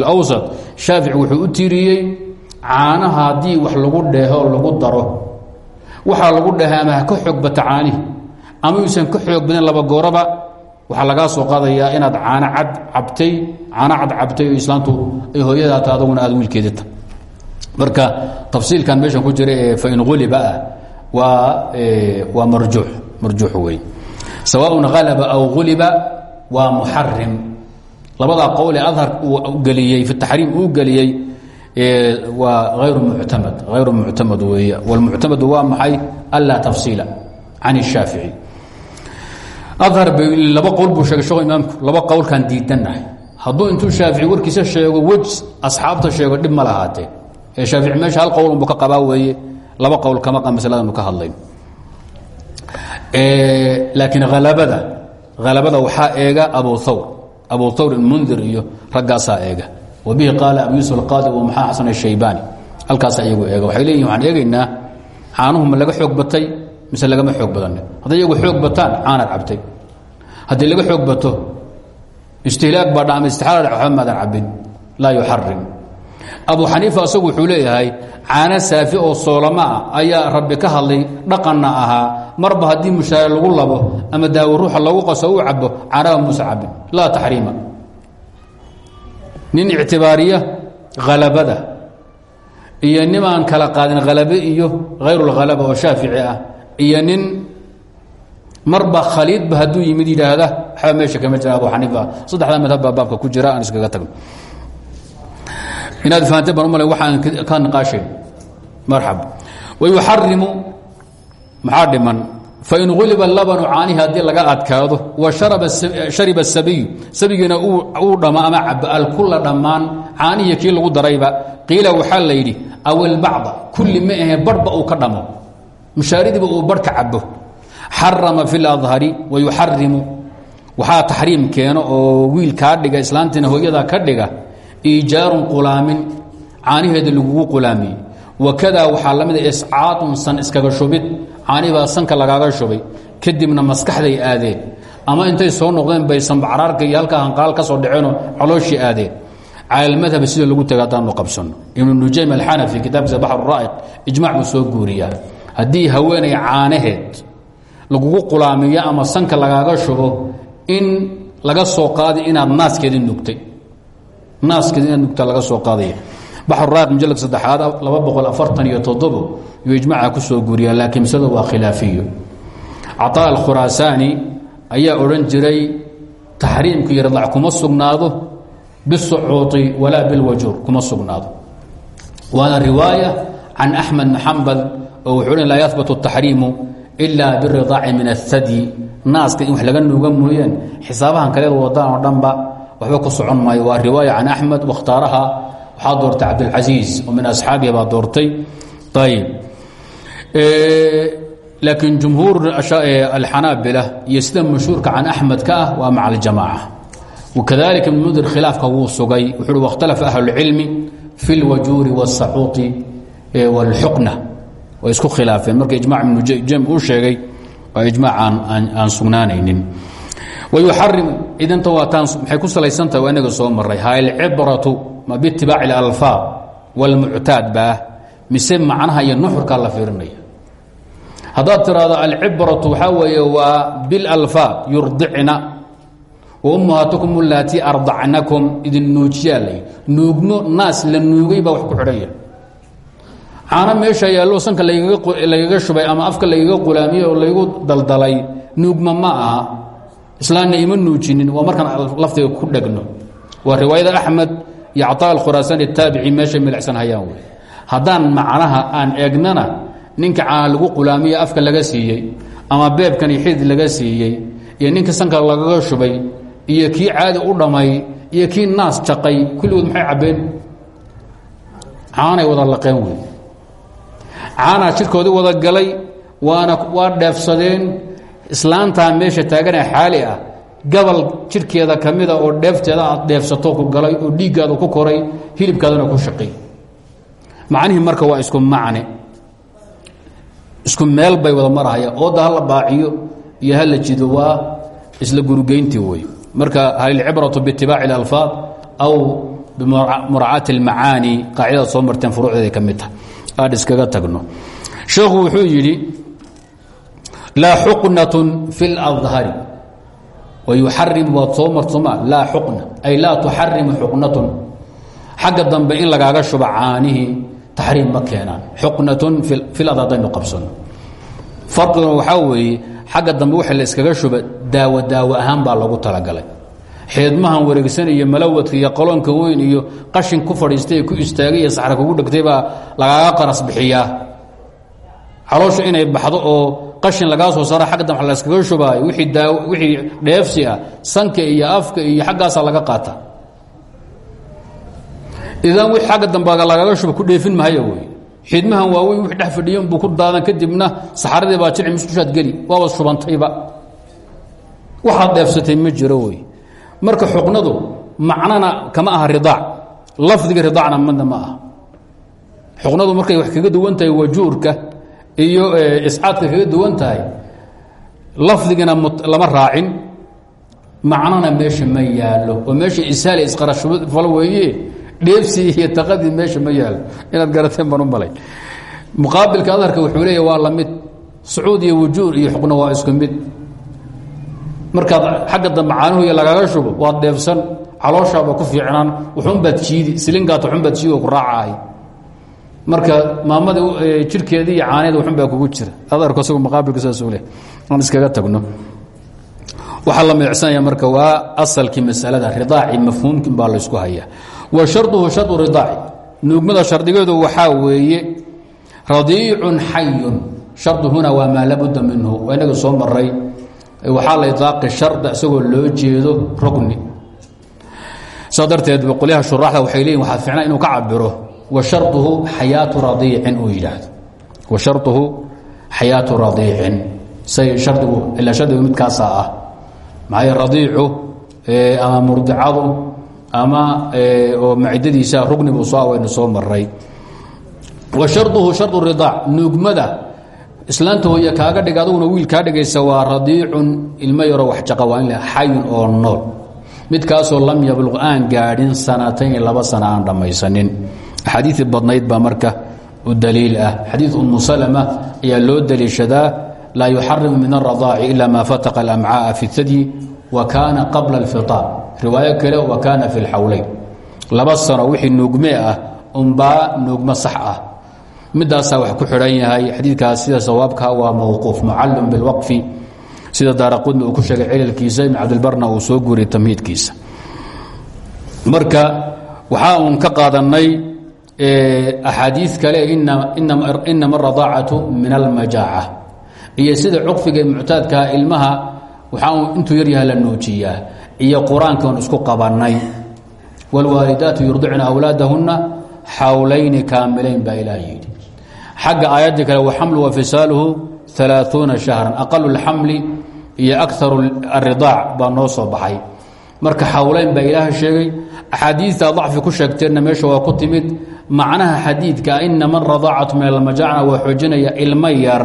Speaker 1: اlawsat shaafici wuxuu u tiiriyey caanaha haddii wax lagu dheeho lagu daro. Waxaa lagu dhehay ama ha ka xoog bata ama yuusan ka xoog laba gooraba waxaa lagaa soo qaadayaa inaad caano cad cabtay caano cad cabtay oo islaantu ay hooyadaata adaguna aad wiilkeedita marka tafsiilkan meeshan ku jira ee fain quliba ah waa waa marjuux marjuux wey sawaaun alaba aw quliba waa muxarim labada qowle adhar uu geliyey fi taxriim uu geliyey waa ayru muctamad ayru muctamad weey wlmuctamadu waa maxay? Anlaa tafsiila can shaafici adhar bay laba qowl buu sheegay shekhu imaamku laba qowlkan diidannahay hadduu intuu shaafici warkiisa sheego wej asxaabta sheego dhib ma lahaatee ee shaafici meesha hal qowl unbu ka qabaa weeye laba qowl kama qa masaladanu ka hadlayn. Laakiin halabada halabada waxaa eega abu thawr. Abu thawr mundir iyo raggaasaa eega. Wabihi qaala abu yuusuf alqaadi wa maxaa xasan ashaybaani halkaasa iyagu eega. Waxay leeyihiin waxaan eegaynaa caanuhu ma laga xoog batay mise lagama xoog badanne hadday iyagu xoog bataan caanaad cabtay. Haddii laga xoog bato istihlaag baa dhama istixaal waxba maadan cabin laa abu xaniifa isagu wuxuu leeyahay caano saafi oo soolama ah ayaa rabbi ka hadlay dhaqanna ahaa. Marba haddii mushaare lagu labo ama daawo ruuxa lagu qaso u cabo caanaba muuse cabin laa taxriima. Nin ictibaariya halabada iyo nimaan kala qaadin halabe iyo hayrulhalaba oo shaafici ah iyo nin marba khaliidba hadduu yimid yidhaahda waxba meesha kama jira abu xaniifa saddexdaa madhab baa baabka ku jira aan iskaga tagno inaad fahamtay baan umale waxaan ka niqaashayn marxab. Wayuxarimu maxaa dhiman? Fain guliba labanu caanihi haddii laga adkaado wa shariba sabiyu sabigiina uu dhamo ama cabo alkula dhammaan caanihi kii lagu darayba. Qiila waxaa la yidhi aw ilbacda kulli ma ahe barhba uu ka dhamo mushaaridiba uu barh ka cabo xarama fi ladhari wayuxarimu waxaa taxriim keeno oo wiil kaa dhiga islaantiina hooyada ka dhiga iijaarun qulaamin caaniheeda lagugu qulaamiyey. Wakadaa waxaa la mida iscaadun san iskaga shubid caanihibaa sanka lagaaga shubay. Kadibna maskaxday aadeen. Ama intay soo noqdeen bay sanbacraarka iyo halkaa hanqaal ka soo dhaceenoo calooshii aadeen. Cala almadhab sida lagu taga haddaanu qabsanno. Ibnu nujaym alxanafi kitaabkiisa baxru raa'iq ijmac buu soo guuriyaa haddii haweenay caanaheed lagugu qulaamiyo ama sanka lagaaga shubo in laga soo qaadi inaad naaskeedi nugtay naaskeedi inaad nugtaa laga soo qaadaya. Baxuraad mujalad saddexaad laba boqol iyo toddobo yuu ijmaca ku soo guuriyaa laakiin misada waa khilaafiyo. Cataa alkhuraasaani ayaa odhan jiray taxriimku yaradlac kuma sugnaado bisucuuti walaa bilwajuur kuma sugnaado. Waana riwaaya can axmed maxambal oo wuxuu laa yahbat الtaxriimu إila biridaaci min الthadyi naaska in wax laga nuuga mooyeen xisaabahan kaleed wadaan oo dhanba waxba ku socon maayo waa riwaayة can أxmed wakhtaaraha waxaa doortay cabdاlcasiiz oo min asxaabihi baa doortay ayb laakiin jumhuur alxanaabila iyo sida mashhuurka can axmed ka ah waa maca aljamaaca wakadalika ibn mudir khilaafka wuu sugay wuxuu uhi wakhtalafa ahluاlcilmi fi اlwajuuri wالsaxuuti wاlxuqna way isku khilaafeen. Marka ijmac ibnu jem uu sheegay waa ijmac aan sugnaanaynin. Wayuxarim idinta waataan maxay ku salaysantahay? Waa inaga soo maray halcibratu ma biitibaaci اlalfaad wاlmuctaad baah mise macnaha iyo nuxurkaa la fiirinaya. Haddaad tiraahdo alcibratu waxaa weeye waa bilalfaad yurdicna waummahaatukum ulaatii ardacnakum idin nuujiyaa lay nuugmo naas la nuugay wax ku xidhanya caano meesha yaallo sanka lagaga shubay ama afka lagaga qulaamiyey oo laygu daldalay nuugma ma aha. Islaamna ima nuujinin waa markaan laftiga ku dhegno. Waa riwaayada axmed iyo caطaa alkhuraasaan itaabici meeshay milicsan hayaan wey haddaan macnaha aan eegnana ninka caana lagu qulaamiye afka laga siiyey ama beebkan iyo xidid laga siiyey iyo ninka sanka lagaga shubay iyo kii caadi u dhammay iyo kii naas jaqay kulligood maxay cabbeen? Caanay wada laqeen wey caanaa jirkoodii wada galay waana waa dheefsadeen. Islaantaa meesha taaganee xaali ah. Gabal jirkeeda ka mida oo dheefteeda aad dheefsato ku galay oo dhiiggaada ku koray hilibkaadana ku shaqay macnihii marka waa isku macne. Isku meel bay wada marahaya. Ooda hala baaciyo iyo hala jido waa isla gurugeyntii wey marka hal ilcibratu biitibaaci اlalfaad aw bimuraacaati اlmacaani qaacidada soo marteen furuucdeeday ka mid tahay aan iskaga tagno. Sheekhu wuxuu yidhi laa xuqnaة fi اladhari wayuxarimu waad soo martoma laa xuqna. Ay laa tuxarimu xuqnatun. Xagga dambe in lagaaga shuba caanihii taxriim ma keenaan. Xuqnatun fi lad haddaynu qabsano farqiguna waxaa weeye xagga dambe waxa la iskaga shuba daawo daawo ahaan baa lagu talagalay xeedmahan wareegsan iyo malawadka iyo qaloonka weyn iyo qashin ku fadhiistay ku istaagay iyo kugu dhegtay baa lagaaga qaras bixiyaa caloosha inay baxdo oo qashin lagaa soo saara agga dambe laskaga shubaayo wii wixii dheefsi ah sanka iyo afka iyo xaggaasaa laga qaata. Idan wixii agga dambe lagaga shuba ku dheefin mahayo wey. Xidmahan waaweyn wix dhex fadhiyan buu ku daadan kadibna saxaradii baa jirci muskushaad geli waaba shubantayba. Waxaad dheefsatay ma jiro wey marka xuqnadu macnana kama aha ridaac lafdiga ridaacna midna ma aha. Xuqnadu markay wax kaga duwan wajuurka iyo iscaadka kaga duwan tahay lama raacin. Macnana meesha ma yaalo oo meesha isaale isqarashfal weeye. Dheebsi iyo taqadii meesha ma yaalo inaad garateen baan u malay. Muqaabilka adharka wuxuu leeya waa la mid. Sucuud iyo wujuur iyo xuqna waa isku mid markaad xagga dambe iyo lagaga shubo waad dheefsan. Calooshaaba ku fiicnaan. Wuxuunbaad jiidi silingaata wuxuunbaad jiidi ku raacahay. Marka maamada jirkeedii iyo caaneeda waxun baa kugu jira. Adarku asagu maqaabilku saasuu leh. Aan iskaga tagno. Waxaa la midicsanaya marka waa asalkii masalada ridaaci mafhuumkin baa laysku hayaa. Wa sharduhu shardu ridaaci. Nuugmada shardigeedu waxaa weeye radiicun xayun shardu huna waa maa labudda minhu. Waa inaga soo maray waxaa la iطlaaqi sharda isagoo loo jeedo rugni saa darteed qolyaha shuraaxda waxay leeyihiin waxaa fiicnaa inuu ka cabiro washarduhu xayaatu radiicin uu yidhaahdo. Washarduhu xayaatu radiicin say shardigu ilaa shardigu midkaasaa ah. Maxay radiicu ama murdicadu ama oo macidadiisa rugni buu soo soo maray wa sharduhu shardu ridaac nuugmada islaanta hooye kaaga dhig aduguna wiil kaa dhigaysa waa radiicun ilmo yaroo wax jaqa waa in xayun oo nool. Midkaasoo lam yabluq aan gaadhin sanatayn laba sana aan dhammaysanin axaadiii badnayd baa marka u daliil ah. Xadii umu salma ayaa loo daliishadaa laa yuxarimu min aradaaci ila ma fataqa alamcaaa fi tadyi wa kaana qabla alfiطaar riwaayo kale wa kaana fi lxawleyn laba sano wixii nuugmee ah unbaa nuugmo sax ah midaasaa wax ku xidhan yahay. Xadiikaas sida sawaabka waa mawquuf mucalum bilwaqfi. Sida daara qudni uu ku sheegay cilalkiisa ibn cabdilbarna uu soo guuriyey tamhiidkiisa. Marka waxaa uun ka qaadanay axaadii kale inama radaacatu min almajaaca iyo sida cukfiga muctaadkaa ilmaha waxaa intuu yaryaha la nuujiyaa. Iyo qur'aankan isku qabanay wاlwaalidaatu yurdicna awlaadahuna xawlayni kaamilayn baa ilaah yidhi xagga aayadii kale waxamlu wa fisaaluhu alaaثuuna shahran. Aqalu اlxamli iyo akaru aridaac baa noo soo baxay. Marka xawlayn baa ilaah sheegay axaadiidta dacfi ku sheegteenna meesha waa ku timid macnaha xadiidka ina man radaacat min almajacna waa xoojinaya ilmo yar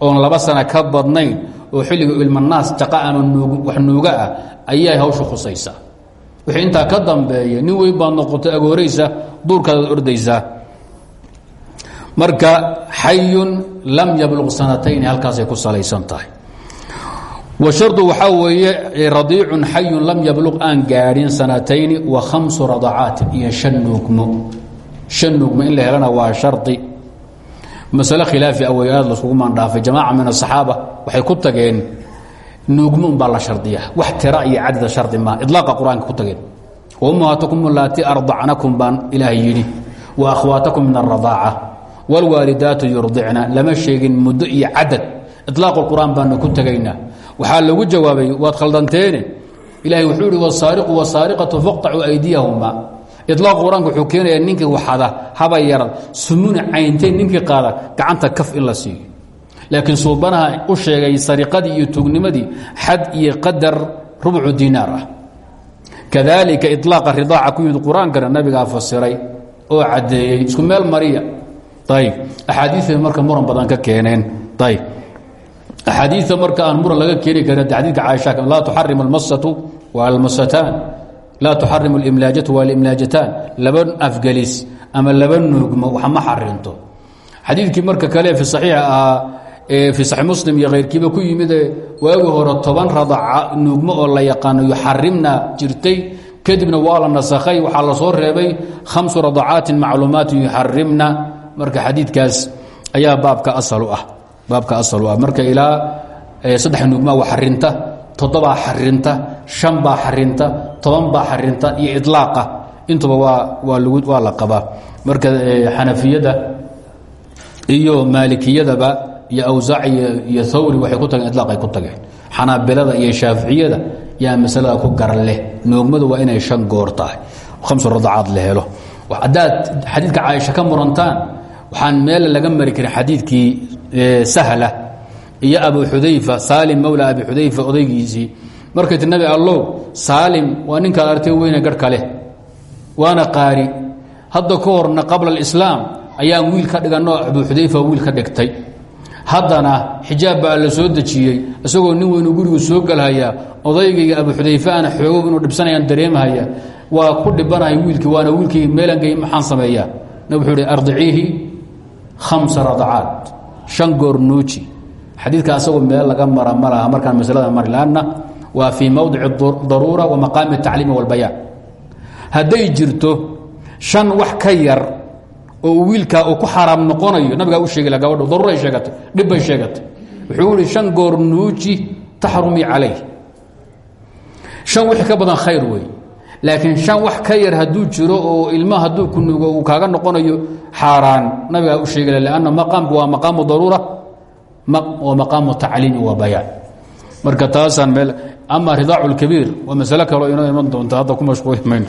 Speaker 1: oon laba sano ka badnayn oo xilliga ilmanaas jaqa ama wax nuuga ah ayay hawsha khusaysaa. Wixii intaa ka dambeeya nin weyn baad noqotay agooraysa duurkaadaad ordaysaa marka xayun lam yabluq sanatayni halkaasay ku salaysan tahay. Washardu waxaa weeye radiicun xayun lam yabluq aan gaadhin sanatayni wa khamsu radacaatin iyo shan in la helana waa shardi. Masale khilaafi ah wey aad laskugu maandhaafay. Jamaaca min asaxaaba waxay ku tageen nuugmo un baa la shardiya wax tira iyo cadada shardi maa idlaaqa qur'aanka ku tageen. Waummahaatukum alaati ardacnakum baan ilaahay wa akhwaatakum min aradaaca wlwaalidaatu yurdicna lama sheegin muddo iyo cadad ilaaq qur'aan baanu ku tegaynaa. Waxaa lagu jawaabay waad khaldanteene. Ilahay wuxuu ihi wsaariqu wasaariqatu faqtacuu aydiyahuma ilaaq qur'aanku wuxuu keenayaa waxada haba yaran sumuna caynteen ninkii qaada gacanta kaf in la siiyo. Laakiin suubanaha u sheegay sariqadii iyo tuugnimadii xad iyo qadar rubcu diinaar ah. Kadaalika ilaaqa ku yimid qur'aankana nabigaa fasiray oo caddeeyey isku meel mariya ayb axaadiiay marka muran badan ka keeneen. Ayb axaadiia marka aan muran laga keeni karin xadiidka caaisha laa tuxarim almasatu walmasataan laa tuxarim اlimlaajatu walimlaajataan laba afgelis ama laba nuugmo wax ma xarinto xadiidkii marka kale fi saxiixa ahaa fi saxi muslim iyo keyrkiiba ku yimide waagi hore toban radaca nuugmo oo la yaqaano yuxarimna jirtay kadibna waa la nasakhay waxaa reebay khamsu radacaatin macluumaatin yuxarimna marka xadiidkaas ayaa baabka asalu ah. Baabka asalu ah. Marka ilaa saddex nuugmaa waa xarinta toddobaa xarinta shan baa xarinta toban baa xarinta iyo idlaaqa. Intuba waa waa lgu waa la qabaa. Marka xanafiyada iyo maalikiyadaba iyo awsaac iyo thawri waxay ku tageen idlaaq ay ku tageen. Xanaabilada iyo shaaficiyada yaa masalada ku gar leh. Nuugmadu waa inay shan goor tahay. Khamsu radacaad la helo. Haddaad xadiidka caaisha ka murantaan waxaan meel laga mari karin xadiidkii sahla iyo abu xudayfa saalim mowla abi xudayfa odaygiisii. Markay nabi allow saalim waa ninkaad artay weyne garhka leh waana qaari. Hadda ka horna qabla alislaam ayaan wiil ka dhiganoo abu xudayfa wiil ka dhigtay. Haddana xijaab baa la soo dejiyey isagoo nin weynu gurigu soo galhayaa odaygayga abu xudayfaana xoogow inuu dhibsanayaan dareemhaya waa ku dhibanahay wiilkii waana wiilkii meelangay maxaan sameeyaa? Nab wuxuu hi khamsa radacaat shan goor nuuji. Xadiidka asagoo meel laga mara ma laha markaan masalada mari lanna waa fii mowdici daruura wa maqaami atacliimi walbayaan hadday jirto shan wax ka yar oo wiilkaa uu ku xaraam noqonayo nabigaa u sheegi gabadho daruuray sheegatay dhibbay sheegatay. Wuxuu ihi shan nuuji taxrumi calayh shan wixii ka badan khayr wey laakiin shan wax ka yar hadduu jiro oo ilma hadduu ku nugo uu kaaga noqonayo xaaraan. Nabigaa u sheegay lanna maqaamku waa maqaamu daruura wa maqaamu tacliimi wa bayaan. Marka taasaan meel ama ridaacu lkabiir waa masalo kaloo inoo doonta hadda ku mashquuli mayno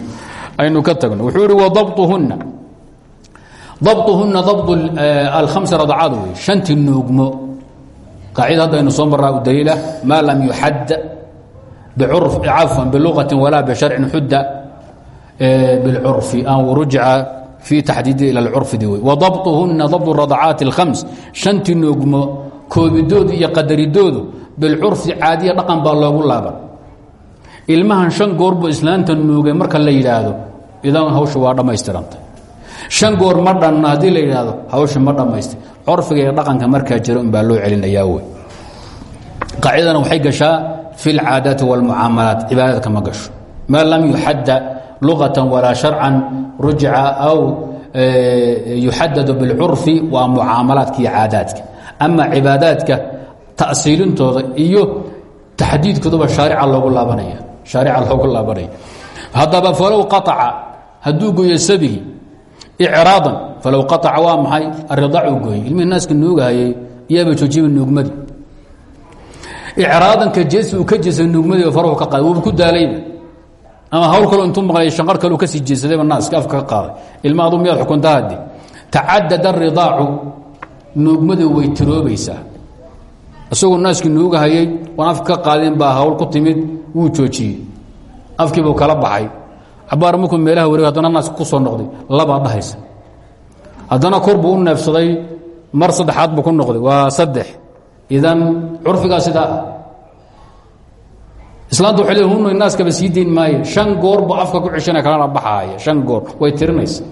Speaker 1: aynu ka tagno wuxuu ihi wadabtuhunna dabtuhunna. Dabtu alkhamsi radacaad wey shantii nuugmo. Qaacida hadda aynu soo marraa u lam yuxad cafwan bilugatin walaa bisharcin xudda bilcurfi an rujica fii taxdiidi ila curfidi wey wadabtuhunna dabtu radacaati اlkhams shantii nuugmo koobidoodu iyo qadaridoodu bilcurfi caadiya dhaqan baa loogu laaban ilmahan shan goor buu islaanta nuugay marka la yidhaahdo idan hawsha waa dhammaystirantay shan goor ma dhanna la yidhaahdo hawsha ma dhammaystir curfiga iyo dhaqanka markaa jira un baa loo celinayaa wey qaacidana waxay gashaa fi اlcaadaati wاlmucaamalaat cibaadaadka ma gasho maa lam yuxadda lugatan walaa sharcan rujica aw yuxadadu biاlcurfi waa mucaamalaadka iyo caadaadka ama cibaadaadka ta'siilintooda iyo taxdiidkooduba shaarica loogu laabanaya shaarica loogu laabanaya haddaba falow qaطaca hadduu goyo sabigi icraadan falow qaaca waa maxay aridaacu gooy ilmihii naaska nuugahayay iyaaba joojiba nuugmadii icraadanka jeesi uu ka jeesa nuugmadii farahu ka qaaday wuuba ku daalayba ama hawl kaloo intuu maqlay shanqar kaleu ka sii jeesadayba naaska afka ka qaaday. Ilma adu miyaad xukunta haddi? Tacadada aridaacu way tiroobaysaa. Isagoo naaskii nuugahayay waan afka ka baa hawl ku timid wuu joojiyey. Afkiibuu kala baxay. Cabaar markuu meelaha wareeg haddana naaska ku soo noqday labaa dhahaysa. Haddana kor buu u mar saddexaad buu ku noqday waa saddex idan curfigaa sidaa islaanta waxay leey hunno naaskaba sii dayn maaye shan goor buu afka ku ceshana kalana baxaaya. Shan goor way tirinaysa.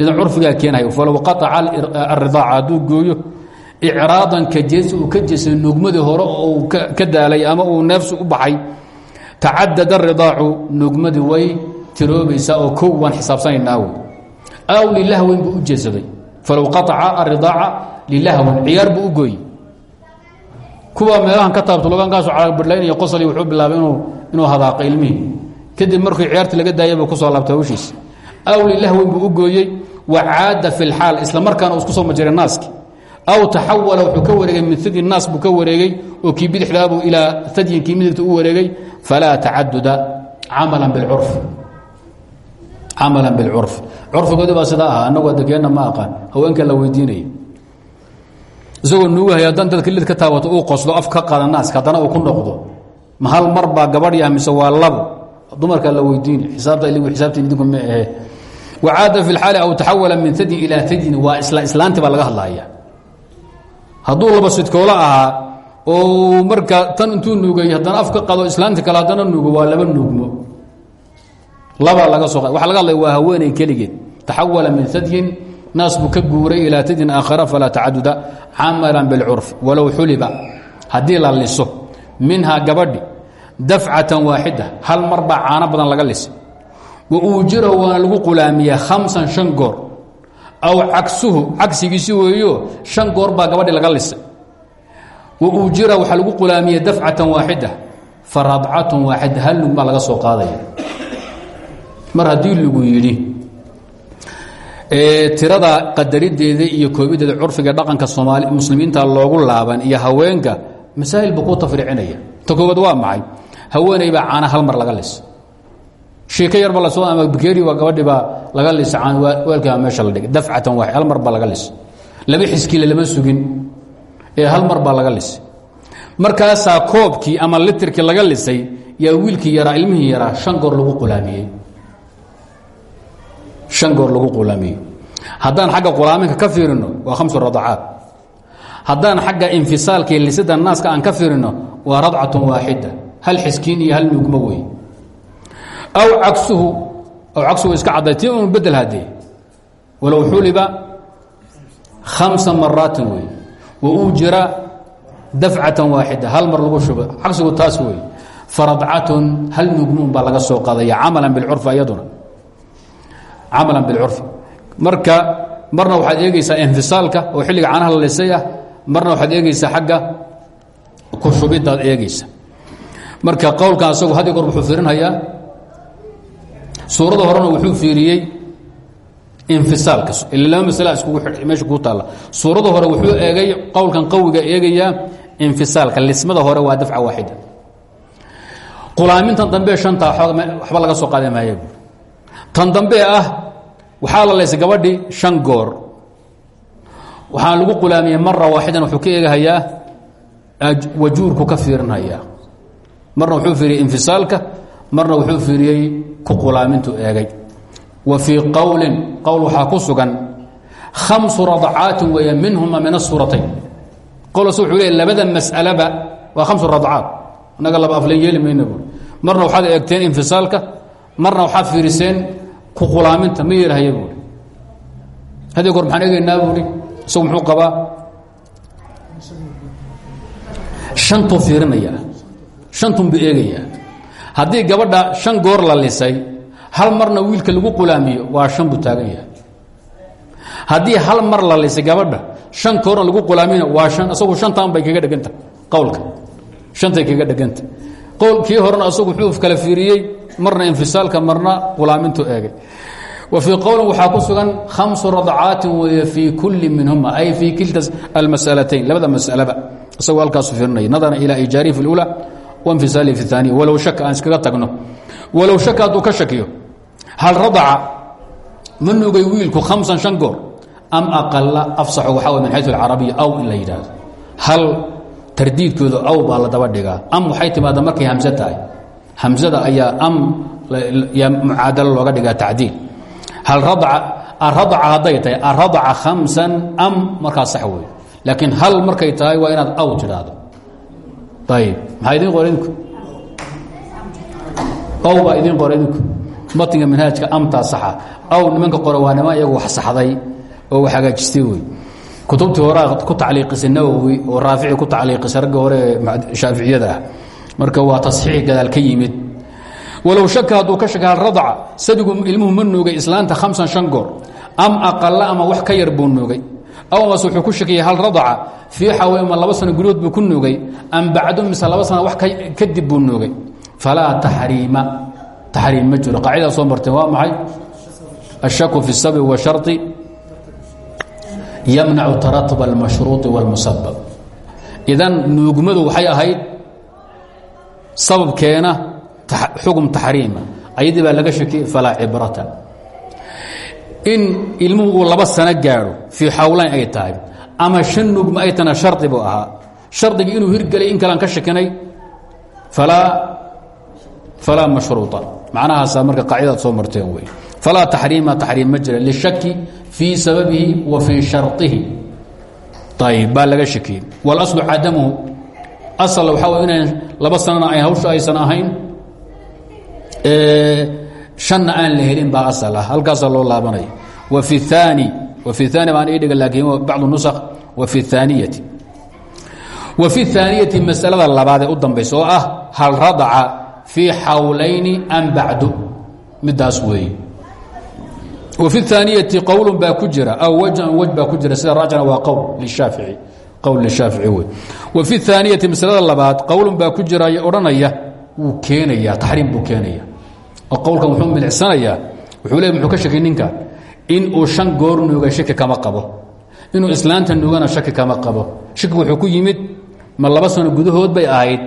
Speaker 1: Idan curfigaa keenaya falow qaaca aridaaca hadduu gooyo icraadan ka jeesi uu ka jeesay nuugmadii hore oo ka daalay ama uu neefsi u baxay tacadada aridaacu nuugmadii way tiroobaysaa oo kow waan xisaabsanaynaa wey. Aw lilahwin buu u jeesaday. Falow qaaca aridaaca lilahwin ciyaar buu u gooyey kuwa meelahan ka taabto logankaasu calagbadhlaynaya qosali wuxuu bilaabay inuu hadaaqa ilmihii. Kadib markii ciyaartii laga daayay buu ku soo laabtay hawshiisa aw lilahwin buu u gooyey wa caada fi lxaal isla markaana uu isku soo majiray naaski. Aw taxawala wuxuu ka wareegay min hadi naas buu ka wareegay oo kii bidixdaabuu ilaa hadyin kii midigta u wareegay falaa tacaduda camalan bilcurf camalan bilcurf curfigoodii baa sidaa ahaa annagoo degeenna ma aqaan haweenka la weydiinaya isagoo nuugahay haddaan dad kelid ka taabato uu qoslo af ka qaada naaska haddana uu ku noqdo. Ma hal gabadhi ah mise waa labo dumarkaa la weydiini xisaabta xisaabtiin idinku ma ahe. Wacaada fi lxaali aw taxawala min hadyin ilaa hadyin waa isla islaanti laga hadlaya hadduu laba sidkoola ahaa oo marka tan intuu nuugay haddana af ka qado islaanti kale haddana nuugo waa laba nuugmo. Labaa laga soo waxa laga hadlaya waa haweeney keligeed. Taxawala min hadyin naas buu ka guuray ilaa hadyin aakhara falaa tacaduda camalan bilcurfi walow xuliba. Haddii la liso minhaa gabadhi dafcatan waaxida hal mar baa caano badan laga lisay wa uujirahu waana lagu qulaamiyaa khamsan shan goor. Aw cagsuhu cagsigiisi weeyo shan goor baa gabadhi laga lisay wa uujira waxaa lagu qulaamiyey dafcatan waaxida fa radcatun waaxida hal lug baa laga haddii lagu yidhi tirada qadarideeda iyo koobideeda curfiga dhaqanka muslimiinta loogu laaban iyo haweenka masaa'il buu kuu tafriicinaya. Waa maxay? Haweeney baa caana hal mar laga lis. Shiika yarba la soo ama bikeeri waa gabadhi baa laga lisa caan weelkaa meesha la dhigay. Dafcatan waaxid hal mar baa laga lis. Laba xiskiile lama sugin. Ee hal mar baa laga lisay markaasaa koobkii ama litirkii laga lisay yaa wiilkii yaraa ilmihii yaraa shan goor lagu qulaamiyey shan goor lagu qulaamiyey haddaan xagga qulaaminka ka fiirino waa khamsu radacaat haddaan xagga infisaalka iyo lisida naaska aan ka fiirino waa radcatun waaxida hal xiskiin iyo hal nuugmo wey. Aw cagsuhu aw cagsuhu iska cadday un bedel haddee walow xuliba khamsa maraatin wey. Wa uujira dafcatan waaxida hal mar lagu shubo cagsigu taas wey. Faradcatun hal nuugmo un baa laga soo qaadaya camalan bilcurfi iyaduna camalan bilcurfi marka marna waxaad eegeysaa infisaalka oo xilliga caanaha la lisay ah marna waxaad eegeysaa xagga ku shubidaad eegeysa marka qowlkan asagu had goor wuxuu fiirinhayaa suurada horena wuxuu fiiriyey infisaalka ila laba masla iskugu meesha kuu taalla. Suurada hore wuxuu eegay qowlkan qawiga eegayaa infisaalka lismada hore waa dafca waaxida. Qulaamintan dambe shanta waxba laga soo qaadi maayo tan dambe ah waxaa la laysay gabadhi shan goor. Waxaan lagu qulaamiyey mara waaxidan wuxuu ka eegahayaa wajuurku ka fiirinhayaa wuxuu fiiriyey infisaalka marna wuxuu fiiriyey ku qulaamintu eegay. Wa fii qowlin qowl waxaa ku sugan khamsu radcaatin min asuratayn qowlas wuxuu leey labada mas'alaba waa khamsu radcaat. Annaga laba aflan yeeli mayna waxaad eegteen infisaalka marna waxaad fiiriseen ku qulaaminta ma yeelhaya buuri haddii goor maxaan eegaynaa buuri isagu muxuu qabaa? Shantuu fiirinayaa shantun buu eegayaa. Haddii gabadha shan goor la lisay hal marna wiilka lagu qulaamiyo waa shan buu taagan yahay. Hal mar la lisay gabadha shan goorna lagu qulaamiyna waa shan isagu shantan bay kaga dheganta qowlka. Shantay kaga dheganta kii horena asagu xuuf kala fiiriyey marna infisaalka marna qulaamintu eegay. Wa fii qowlin waxaa ku sugan khamsu radcaatin weeye fii kulli minhuma ay fii kilta almasalatayn labada masalaba. Isagoo halkaasu fiirinaya nadara ilaa ijaarihi fi اlula wainfisaalihi fi اaaniya walow shaka aan iskaga tagno. Walow shaka hadduu ka shakiyo hal radaca ma nugay wiilku khamsan shan am aqala afsaxu waxaa way min xayu alcarabiya aw in hal tardiidkooda aw baa la daba dhigaa. Am waxay timaada markay hamse tahay. Hamsada ayaa am mucaadalo looga dhigaa tacdiil. Hal aradaca hadday tahay aradaca khamsan am markaa sax wey hal markay tahay waa inaad aw tidhaahdo. Ayib maxaa idin qora idinku? Aw baa idin qora saxa. Aw nimanka niman iyagu wax saxday oo wax hagaajistay wey kutubtii hore ku tacliiqisay nawowi oo raafici ku tacliiqisay ragga hore ee shaaficiyada ah. Marka waa tasxiix gadaal ka yimid. Walow shaka hadduu ka shaka hal radaca sadigu ilmuhu ma nuugay islaanta hamsan shan goor. Am aqalla ama wax ka yar buu nuugay aw mase wuxuu ku shakiyey hal radaca fii xaweema laba sano gudahood buu ku nuugay am bacdu mise laba sana wax kadib buu nuugay falaa taxriima taxriim ma jiro. Qaacidaa soo marteen waa maxay? Ashaku fi sabi wa shardi yمنع تaرaطب المaشhروuط والمسبب idan nuugmadu waxay ahayd sababkeena xukم تaxriima ayadii baa laga shakiyey falaa cibrata in ilmuhu uu laba sano gaadho fii xawlayn ay tahay ama شhan nuugma ay tana shardi buu ahaa shardigii inuu hirgelay in kalaan ka shakinay falaa maشhruuطa macnahaasaa marka qaacidaad soo marteen wey falaa taxriima taxriim ma jira lishaki fii sababihi wa fii sharihi ayb baa laga shakiyey wاlaslu cadamuhu asal waxaa way inaan laba sanana ay hawsha aysan ahayn shanna aan la helin baa asal ah halkaasaa loo laabanaya wa fi اaani wa fi اaani baan ii dhiga laakiin bacdu nusakh wa fi اaaniyati wa fi اaaniyati masalada labaad ee u dambaysa oo ah hal radaca fii xawlayni am bacdu midaas weeye وفي الثانية qwl baa ku jira aw wجه wj baa ku jira sida raajna waa qwl للشhaaفiعي qowl للشhaafiعي wey وفي الثاaنiيaةi maسلada labaad qowl baa ku jira odhanaya wuu keenaya taxriim buu keenaya oo qowlkan wuxuu milicsanayaa wuxuu le muxuu ka shakay ninka in uu شhan goor nuuga shaki kama qabo inuu islaanta nuugana shaki kama qabo shaki wuxuu ku yimid ma laba sano gudahood bay ahayd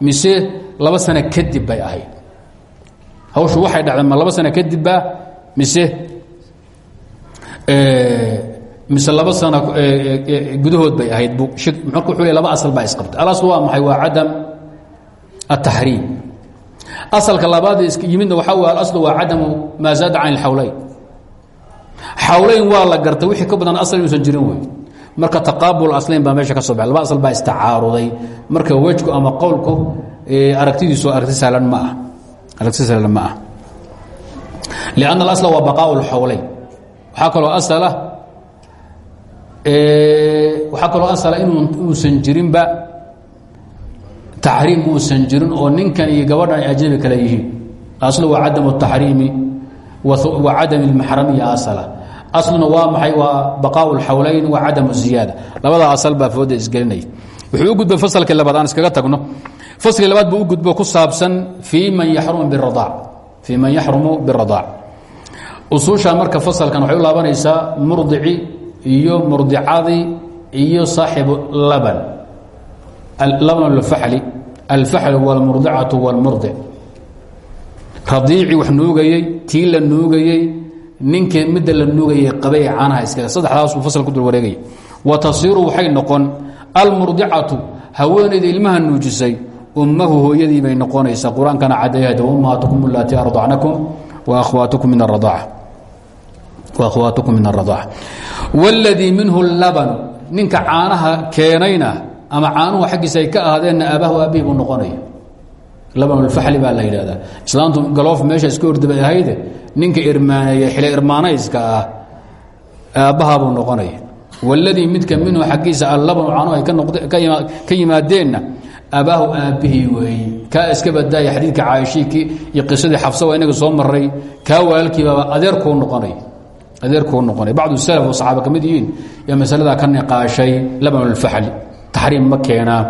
Speaker 1: mise laba sano kadib bay ahayd hawshu waxay dhacday ma laba sano kadibba mise mise laba sano gudahood bay ahayd marka wuxuu le laba asal baa isqabtay alasl waa maxay waa cadam الtaxriim asalka labaad yimidna waxaa w alasl waa cadamu maa zaada can اlxawlayn xawlayn waa la gartay wixii ka badan asal inuusan jirin wey marka taqaabul aslayn baa meesha ka soo baxay laba asal baa istacaaruday marka wejku ama qowlku aragtidiisu aragti sahlan ma ah aragti sahlan ma ah لأن الأصل waa بقاء الxowleyn waxaa kaloo أصل waxaa kaloo أصل inuusan jirinba تaxriim uusan jirin oo ninkan iyo gabadhan ay أجنبi kale yihiin أصل waa cadم التaxriimi wa cadم الmaxramiya أصلa أصlna waa maxay waa بقاء الxowleyn wa cadم الزiyaadة labada aصل baa fooda isgelinaya wuxuu u gudbay faslkii labaad aan iskaga tagno faslkii labaad buu u gudbo ku saabsan فيi man yaxrum bالرضاع fii man yaxrumu biradaac usuusha marka fasalkan waxay u laabanaysaa murdici iyo murdicadii iyo saaxibu laban. Laban alfaxli alfaxl wاlmurdicatu wاlmurdic radiicii wax nuugayey tii la nuugayey ninkii midda la nuugayay qabay caanaha iskaga. Saddexdaasuu fasal ku dul wareegaya wa tasiiru waxay noqon almurdicatu haweenayda ilmaha nuujisay ummahu hooyadii bay noqonaysaa. Qur'aankana cadayhada ummahaatukum alatii ardacnakum waahwaatukum min aradaaca wاladii minhu labanu ninka caanaha keenayna ama caanuhu xaggiisa ay ka ahaadeenna aabahu aabbihi buu noqonaya. Labanulfaxli baa la yidhahdaa islaantu galoof meesha iska ordibay ahayde ninka irmaaneeya xile irmaanayska ah aabbahaa buu noqonaya. Wاladii midka minhu xaggiisa allabanu caanuhu ay ka yimaadeenna abaahu aabbihii weeye kaa iska badaaya xadiidka caaishii iyo qisadii xafsa waa inaga soo maray kaa walaalkiibaaba adeerkuu noqonay. Adeerkuu noqonay. Bacdu salaf oo saxaaba ka mid yihiin yaa masaladaa ka niqaashay labanulfaxli taxriim ma keenaa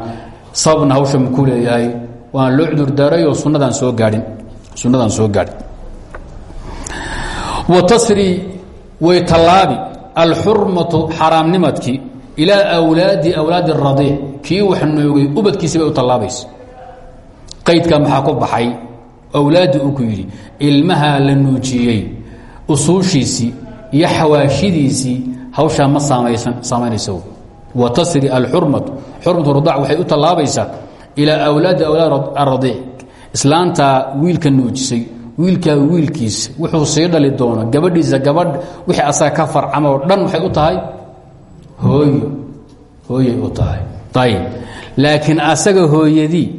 Speaker 1: hawsha makuu leeyahay. Waan loo oo sunnadaan soo gaadhin. Sunnadaan soo gaadhin. Wa tasri way tallaabi. Alxurmatu xaaraamnimadkii ilaa wlaadi awlaadi radiic kii wax noogay ubadkiisi bay u tallaabaysa qaydkaa maxaa ku baxay? Awlaaddi uu ku yidhi ilmahaa la nuujiyey usuushiisii iyo xawaashidiisii hawshaa ma saamaysan saamaynaysa wa tasri alxurmatu xurmatu radac waxay u tallaabaysaa ilaa awlaadi awlaad aradiic islaantaa wiilka nuujisay wiilkaa wiilkiisa wuxuu sii dhali doono gabadhiisa gabadh wixii asaga ka farcama dhan waxay u tahay? Hooyo hooyay u tahay ayib laakiin asaga hooyadii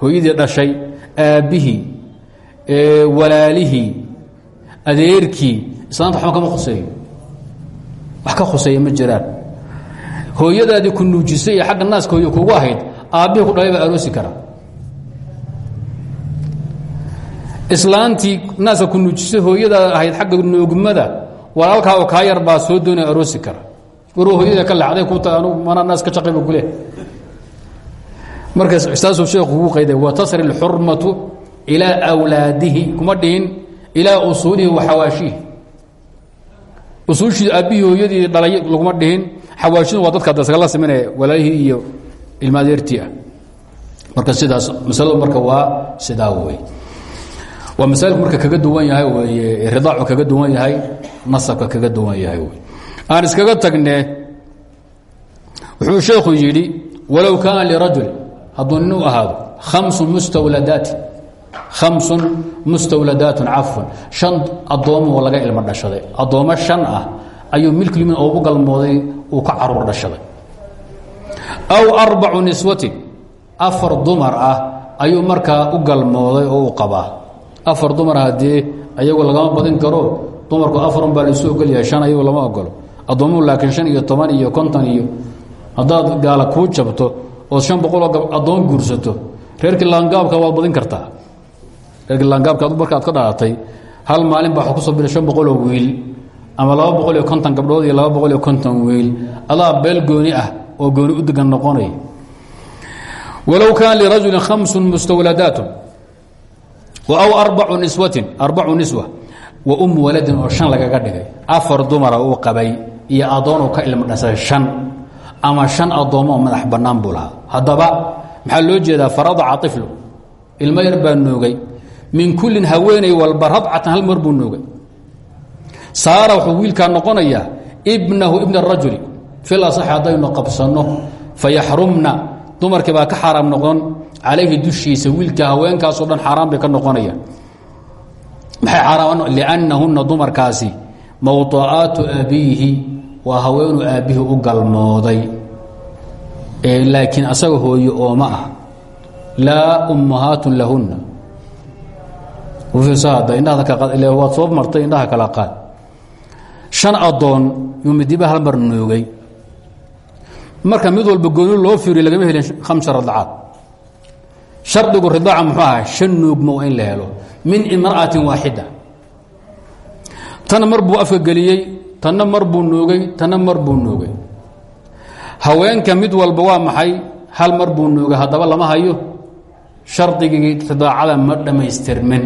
Speaker 1: hooyadii dhashay aabbihii walaalihii adeerkii islaanta waxba kama khuseeyo. Wax ka khuseeya ma jiraan. Hooyadaadii ku nuujisay iyo xagga naaska hooye kugu ahayd aabbihii ku dhalay baa aroosi kara. Islaantii naaska ku nuujisay hooyadaa ahayd xagga noogmada walaalkaa oo kaa yar baa soo doonaya aroosi kara waruu hooyada ka ku ta anugu mana naas ka shaqayba kule marka saasuu sheekhu kugu qayday wa tasri اlxurmatu ilaa wlaadihi kuma dhihin ilaa usuulihi wa xawaashihi usuushii aabbihii hooyadii dhalay laguma dhihin xawaashidun waa dadka dasgala sameynaya walaalihii iyo ilmaadeertii marka sidaas masaladu marka waa sidaa wey waa masaalku marka kaga duwan yahay weye ridaacu kaga duwan yahay nasabka kaga duwan yahay wey aan iskaga tagne wuxuu sheekhu yidhi walow kaana lirajul hadduu nin u ahaado amsu mustawladaati khamsun mustawladaatun cafwan shan addoomoo laga ilmo dhashaday addoommo shan ah ayuu milklimin oogu galmooday uu ka carruur dhashaday. Aw arbacu niswatin afar dumar ah ayuu markaa u galmooday oo u qabaa. Afar dumar haddee ayagu lagama badin karo dumarku afarun baa laisu ogolyahay shan ayagu lama ogolo addoomuhu laakiin shan iyo toban iyo konton iyo haddaad gaala kuu jabto ood shan boqoloo addoon guursato reerkii laangaabka waad badin kartaa reerkii laangaabka markaad ka dhalatay hal maalin baa ku soo bila shan boqoloo wiil ama laba boqol iyo konton gabdhood iyo laba boqol iyo konton wiil. Adaa beel gooni ah oo gooni u degan noqonaya walow kaana lirajulin khamsun mustawladaatun aw arbacu niswatin arbacu niswa wa um waladin oo shan lagaga dhigay. Afar dumara uu qabay iyo addoon uu ka ilmo dhasay shan ama shan addoommo oo madax bannaan buu lahaa. Maxaa loo jeedaa faradaca iflu ilmo yar baa noogay min kullin haweenay walba radcatan hal mar buu noogay. Saara wuxuu wiilkaa noqonayaa ibnahu ibna arajuli fil asaxi haddaynu qabsanno fayaxrumna dumarkii ka xaaraam noqon calayhi dushiisa wiilka haweenkaasoo dhan xaaraan bay ka noqonayaan. Maxay xaaraam liannahunna dumarkaasi mawduucaatu abiihi waa haweenuu aabbihii u galmooday. Laakiin asaga hooye ooma ah. Laa ummahaatun lahunna. Waad soo martay indhaha kala qaad. Shan addoon yuu midiba hal mar noogay marka mid walba gooni loo fiiriyo lagama helin khamsa radcaad shardigu ridaaca muxuu ahaa shan nuugmo waa in la helo. Min imra'atin waaxida. Tanna mar buu afka geliyey tanna mar buu noogay tanna mar buu noogay. Haweenka mid walba waa maxay? Hal mar buu noogay haddaba lama hayo. Shardigii ridaacada ma dhammaystirmin.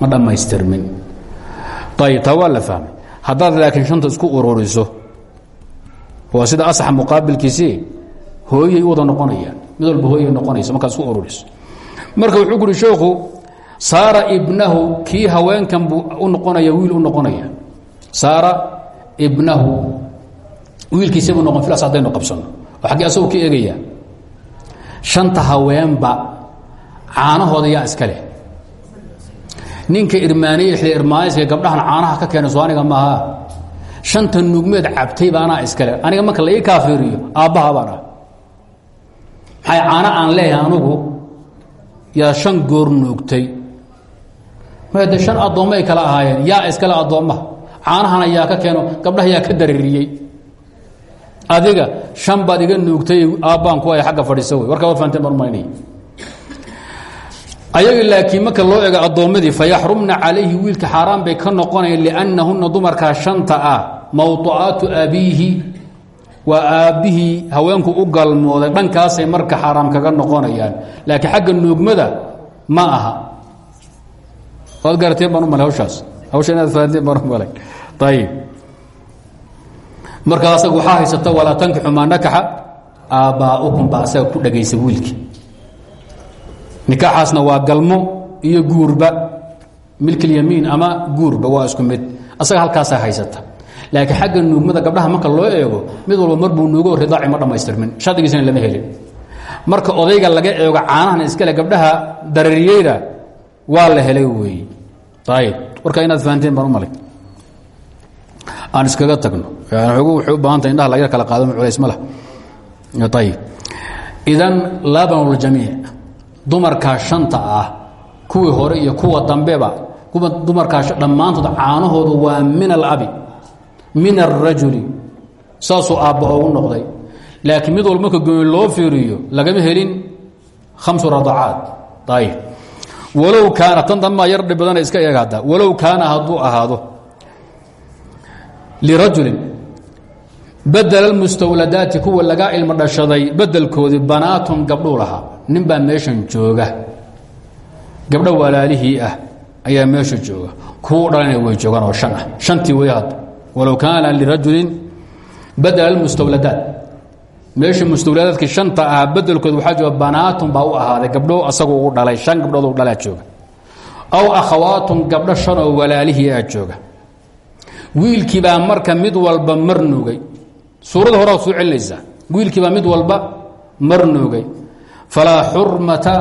Speaker 1: Ma dhammaystirmin. Ayib taa waa la fahmay. Haddaad laakiin shanta isku ururiso waa sida asaxa muqaabilkiisii hooyay wada noqonayaan. Mid walba hooyay noqonaysa markaad isku ururiso marka wuxuu ku uhi saara ibnahu kii haweenkan buu u noqonaya wiil u noqonaya saara ibnahu. Wiilkiisabuu noqon filas haddaynu qabsano. Oo xaggee asagoo ka eegaya. Shanta haweenba caanahooda yaa iska leh. Ninka irmaaniye irmaaniska gabdhahan caanaha ka keena soo aniga maaha shanta nugmeed cabtay baanaa iskale aniga marka la ii kaafiiriyo aabbaha baan ah maxay caano aan leeyahay anugu? Yaa shan goor nuugtay. May de shan addoommo ay kala ahaayeen. Yaa iskale addoommaha caanahana yaa ka keeno gabdhaha ka daririyey adiga shan baad iga nuugtay aabbaan ku ay agga fadhiisa wey warkaa wa fahanteen baan umaynaya laakiin marka loo ego addoommadii fayaxrumna calayhi wiilka xaaraan bay ka noqonayaan liannahunna dumarkaa shanta ah mawducaatu abiihi waa aabbihii haweenku u galmooday. Dhankaasay marka xaaraam kaga noqonayaan. Laakiin xagga nuugmada ma aha. Waad garateen baan u malay hawshaas. Hawsha inaad ayib marka asaga waxaa haysata walaa tankixu maa nakaxa aabbaa'ukum baa asaga ku dhagaysa wiilkii nikaaxaasna waa galmo iyo guurba. Milkilyamiin ama guurba waa isku mid. Asaga halkaasaa haysata. Laakiin xagga nuugmada gabdhaha marka loo eego mid walba marbuu nuugo ridaaci ma dhammaystirmin shardigiisana lama helin. Marka odayga laga eego caanahan iskale gabdhaha darariyeyda waa la helay weeye ayib warka inaad fahanteen baan u malay aan iskaga tagno. Ogu waxay u baahantay indhaha laga kala qaadamo culays ma lah ayib idan labanljamiic dumarkaa shanta ah kuwii hore iyo kuwa dambeba kuwa dumarkaa dhammaantood caanahoodu waa min alabi min alrajuli saasuu aabba oogu noqday. Laakiin mid walba marka gooni loo fiiriyo lagama helin khamsu radacaat ayib walow kaana tan dambaa yar dhib iska eeg hadda kaana hadduu ahaado lirajulin badela mustawladaati kuwa lagaa ilmo dhashaday bedelkoodii banaatun gabdhuu lahaa nin baa meeshan jooga gabdho walaalihii ah ayaa meesha jooga kuwu dhalana way joogaan oo shan ah shantii way hadda walow kaana lirajulin badela mustawladaat meesha mustawladaadkii shanta ahaa bedelkood waxaa jooga banaatun baa u ahaaday gabdho asagu ugu dhalay shan gabdhood u dhalaa jooga wiilkiibaa marka mid walba mar nugay suurada hora soo celinaysaa wiilkiibaa mid walba mar nugay falaa xurmata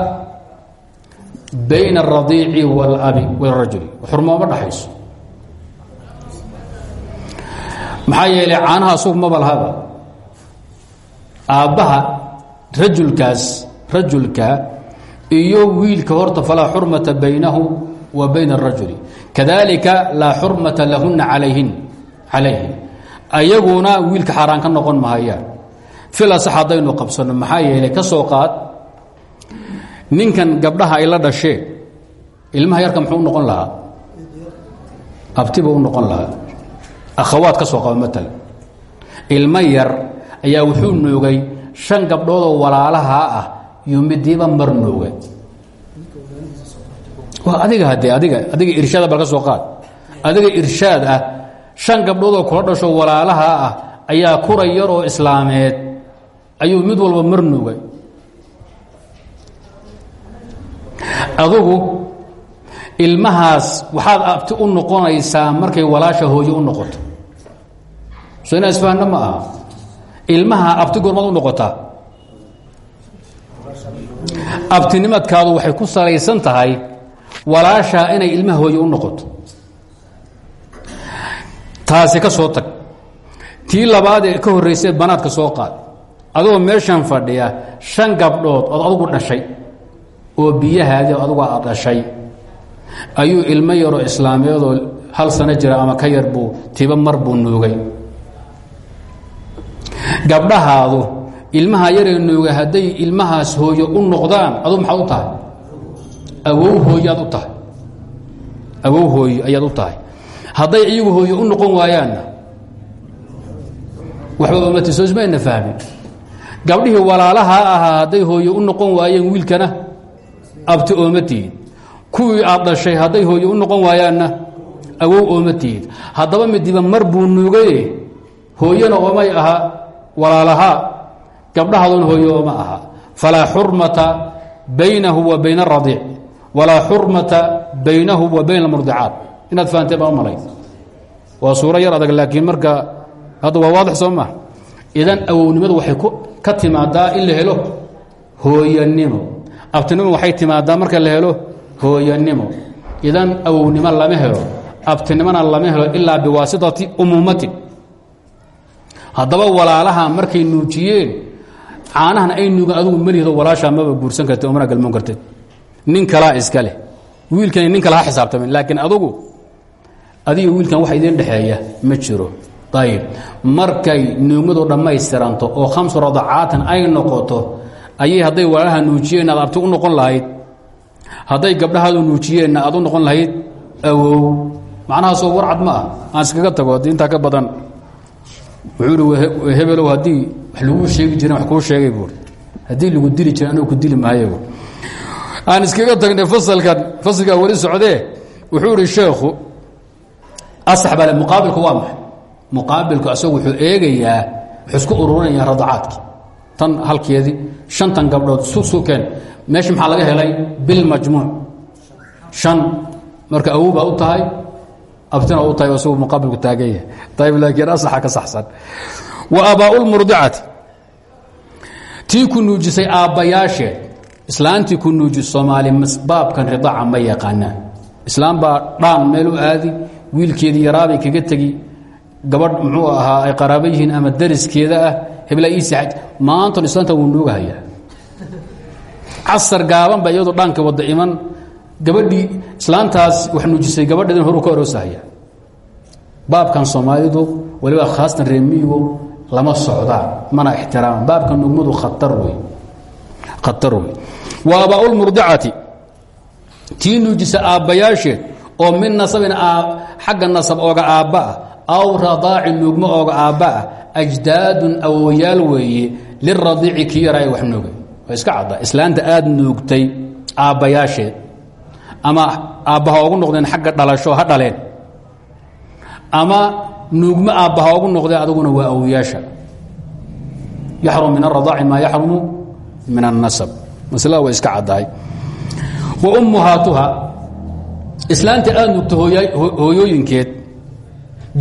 Speaker 1: bayna alradiici walabi walrajuli. Xurmo ma dhaxayso. Maxaa yeelay caanaha suuf maba lahaba aabbaha rajulkaas rajulka iyo wiilka horta falaa xurmata baynahu wa bayna alrajuli kadalika laa xurmata lahuna alayhin calayhi ayaguna wiilka xaaraan ka noqon mahayaan filas haddaynu qabsanno maxaa yeelay ka soo qaad ninkan gabdhaha ay la dhasheen ilmaha yarka muxuu u noqon lahaa? Abtiba u noqon lahaa. Akhawaad ka soo qaba maala ilmo yar ayaa wuxuu noogay shan gabdhoodoo walaalahaa ah iyo midiiba mar noogay waa adiga haddee adiga adiga irshaada bal soo qaad. Adiga irshaad ah shan gabdhoodoo kula dhasho walaalahaa ah ayaa kura yar oo islaameed. Ayuu mid walba mar noogay adugu ilmahaas waxaad abti u noqonaysaa markay walaasha hooye u noqoto. Soo inaa isfahanno ma aha. Ilmaha abti goormaad u noqotaa abtinimadkaadu waxay ku salaysan tahay walaashaa inay ilmaha hooye u noqoto. Taasi ka soo tag. Tii labaad ee ka horraysay banaadka soo qaad. Adoo meeshan fadhiya shan gabdhood ood adugu dhashay oo biyahaadii adugu aad dhashay ayuu ilmo yaroo islaameedoo hal sano jira ama ka yar buu tiba mar buu nuugay. Gabdhahaadu ilmaha yaree nuugay hadday ilmahaas hooyo u noqdaan aduu maxaad u tahay awow hooyaad u tahay. Awow hooyo ayaad u tahay. Hadday iyagu hooyo u noqon waayaanna waxba umatisoosmayna fahmin. Gabdhihii walaalaha ahaa hadday hooyo u noqon waayeen wiilkana abti ooma tihid. Kuwii aad dhashay hadday hooyo u noqon waayaanna awow ooma tihid. Haddaba midiba mar buu nuugaye hooyana oomay aha walaalahaa gabdhahaaduna hooyo ooma aha. Falaa xurmata baynahu wa bayna aradiic walaa xurmata baynahu wa bayna almurdicaat. Inaad fahanteen baan u malay waa suuro yar adag laakiin marka hadda waa waadix soo maa idan awownimadu waxay ka timaadaa in la helo hooyanimo abtinimo waxay timaadaa marka la helo hooyanimo idan awownimo lama helo abtinimona lama helo ilaa biwaasitati umuumati. Haddaba walaalaha markay nuujiyeen caanahan ay nuugan adugu melihido walaashaa maba guursan kartid oo galmoon kartid nin kalaa iska leh. Wiilkani nin kale ha xisaabtamin laakiin adugu adiga wiilkan wax idiin dhexeeya ma jiro. Ayib markay nuugmadu dhammaystiranto oo khamsu radacaatan ay noqoto ayay hadday walaalaha nuujiyeen aad abti u noqon lahayd. Hadday gabdhahaadu nuujiyeenna aad u noqon lahayd awow. Macnahaasoo warcad ma ah aan iskaga tago haddii ka badan wuxuu hebelow haddii wax laguu sheegi jiren wax kuu sheegay buuri haddii lagu dili jira anugu ku dili maayo aan iskaga tagnay fasalkan fasalkaa weli socdee wuxuu ihi sheekhu asax baa le muqaabilku waa maxay? Muqaabilku asagu wuxuu eegayaa wuxuu isku ururinayaa radacaadkii tan halkeedii shantan gabdhood sukeen meesha maxaa laga helay? Bilmajmuuc shan. Marka awow baa u tahay abtina u tahay isagu muqaabilku taagan yahay. Ayb laakiin asaxa ka saxsan. Wa abaau lmurdicati tii ku nuujisay aabbayaasheed islaantii ku nuujis soomaali baabkan ridaaca ma yaqaanaan islaam baa dhaan meel u aadi wiilkeedii yaraabay kaga tegi gabadh muxuu ahaa ay qaraabo yihiin ama dariskeeda ah hebla iisi aj maantan islaanta wuu nuugahayaa casar gaaban ba iyadoo dhaanka wadda iman. Gabadhii islaantaas wax nuujisay gabadheedin horu ka aroosahaya baabkan soomaalidu waliba khaasatan reemiyigu lama socdaan mana ixtiraaman baabka nugmadu khatar wey khatar wey wa abaaulmurdicati tii nuujisa aabbayaasheed oo min nasabin xagga nasab ooga aabba ah aw radaacin nuugmo ooga aabba ah ajdaadun awoyaal weeye liradiici kii yaraa wax nuugay iska cadda islaanta aad nuugtay aabbayaasheed ama aabbaha ogu noqdeen xagga dhalasho ha dhaleen. Ama nuugmo aabbaha ogu noqdeen adaguna waa awoyaasha yaxrum min aradaaci maa yaxrumu min annasab maslada way iska caddahay. Wa ummuhaatuha islaanta aad nuugta hooyooyinkeed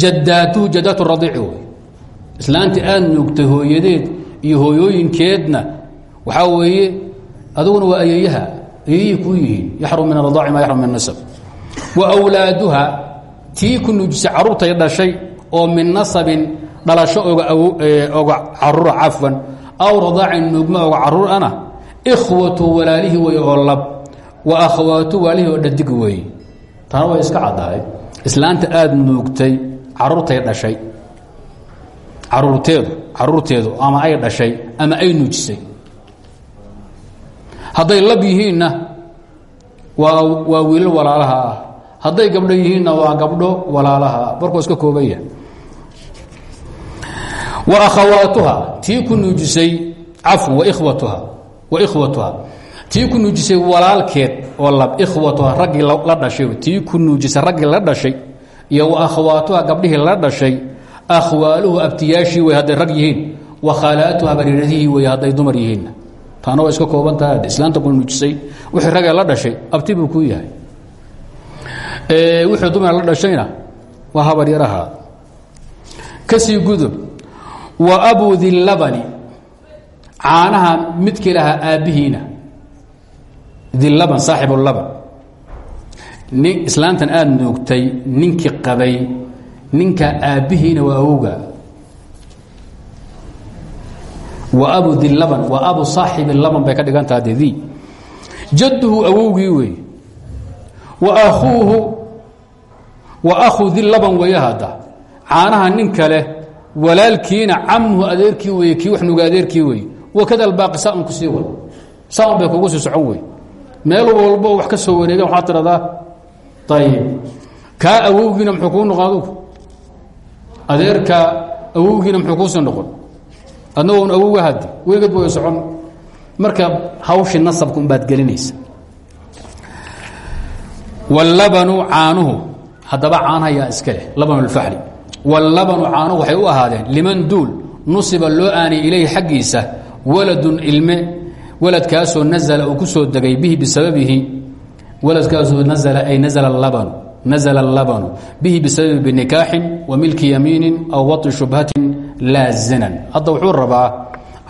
Speaker 1: jadaatuhu jadaatu radiici wey islaanta aad hooyadeed iyo hooyooyinkeedna waxaa weeye aduguna waa ayeeyaha ayeeyihii kuu yihiin yaxrum min aradaaci maa yaxrum min nasab. Wa wlaaduha tii ku nuujisay carruurtay dhashay oo min nasabin dhalasho oga caruura cafwan aw radaacin nuugma oga carruur ana ikhwatu walaalihii wey oo lab wa akhwaatu waalihii oo dhadig weeye taana way iska caddahay. Islaanta aada nuugtay caruurtay dhashay. Caruurteedu caruurteedu ama ay dhashay ama ay nuujisay. Hadday lab yihiinna waa waa wiilal walaalaha ah. Hadday gabdho yihiinna waa gabdho walaalaha ah. Iska kooban yahay. Wa akhawaatuha tii ku nuujisay cafwan wa ikhwatuha tii ku nuujisay walaalkeed oo lab ikhwatuha raggii la dhashay. Tii ku nuujisay raggii la dhashay iyo wa akhawaatuha gabdhihii la dhashay akhwaaluhu abtiyaashii way hadday rag yihiin wa khalaatuha bariiradihii wey hadday dumar yihiinna taana waa iska kooban taha islaanta ku nuujisay. Wixii ragee la dhashay abti buu kuu yahay. Wixii dumar la dhashayna waa habaryaraha ka sii gudub wa abu dilabani caanaha midkii lahaa aabbihiina. Dilaban saaxibulaban nin islaantan aada nuugtay ninkii qabay ninka aabbihiina waa awowga. Wa abu dilaban wa abu saaxibi laban bay ka dhigantaha de di jadduhu awowgii wey wa akuuhu wa akhu dilaban weeye hadda. Caanaha nin kale walaalkiina camhu adeerkii weye kii wax nuga adeerkii wakada albaaqi saan ku sii wad saan bay kugu sii socon wey meel walbo wax ka soo wareegan waxaa tiradaa ayib kaa awowgiina muxuu kuu noqon adugu? Adeerka awowgiina muxuu kuusii noqon? Adna un awowga haddi. Weligeed way socon. Marka hawshii nasabka unbaad gelinaysa. Wallabanu caanuhu haddaba caanaha yaa iska leh labanu lfaxli wallabanu caanuhu waxay u ahaadeen liman duul nusiba loo aanay ilayhi xaggiisa waladun ilme waladkaasoo nazla uu ku soo degay bihi bisababihi waladkaasoo nazla ay nazla labanu nazla allabanu bihi bisababi binikaaxin wa milki yamiinin aw wati shubhatin laa zinan. Hadda wuxuu rabaa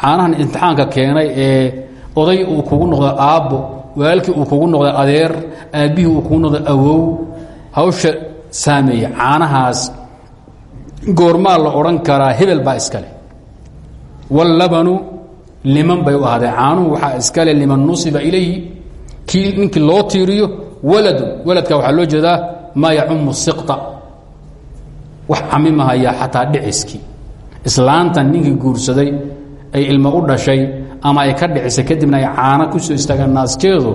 Speaker 1: caanahan imtixaanka keenay ee oday uu kugu noqdo aabbo walaalkii uu kugu noqdo adeer aabbihii uu kugu noqdo awow hawsha saameeye caanahaas goormaa la odhan karaa hebel baa iskale wallabanu liman bay u ahaadeen. Caanuhu waxaa iskale liman nusiba ilayhi kii ninkii loo tiiriyo waladun. Waladka waxaa loo jeedaa maa yacumu siqta. Wax camimahaya xataa dhiciskii islaantan ninkii guursaday ay ilmo u dhashay ama ay ka dhicisay kadibna ay caana ku soo istaagaan naaskeedu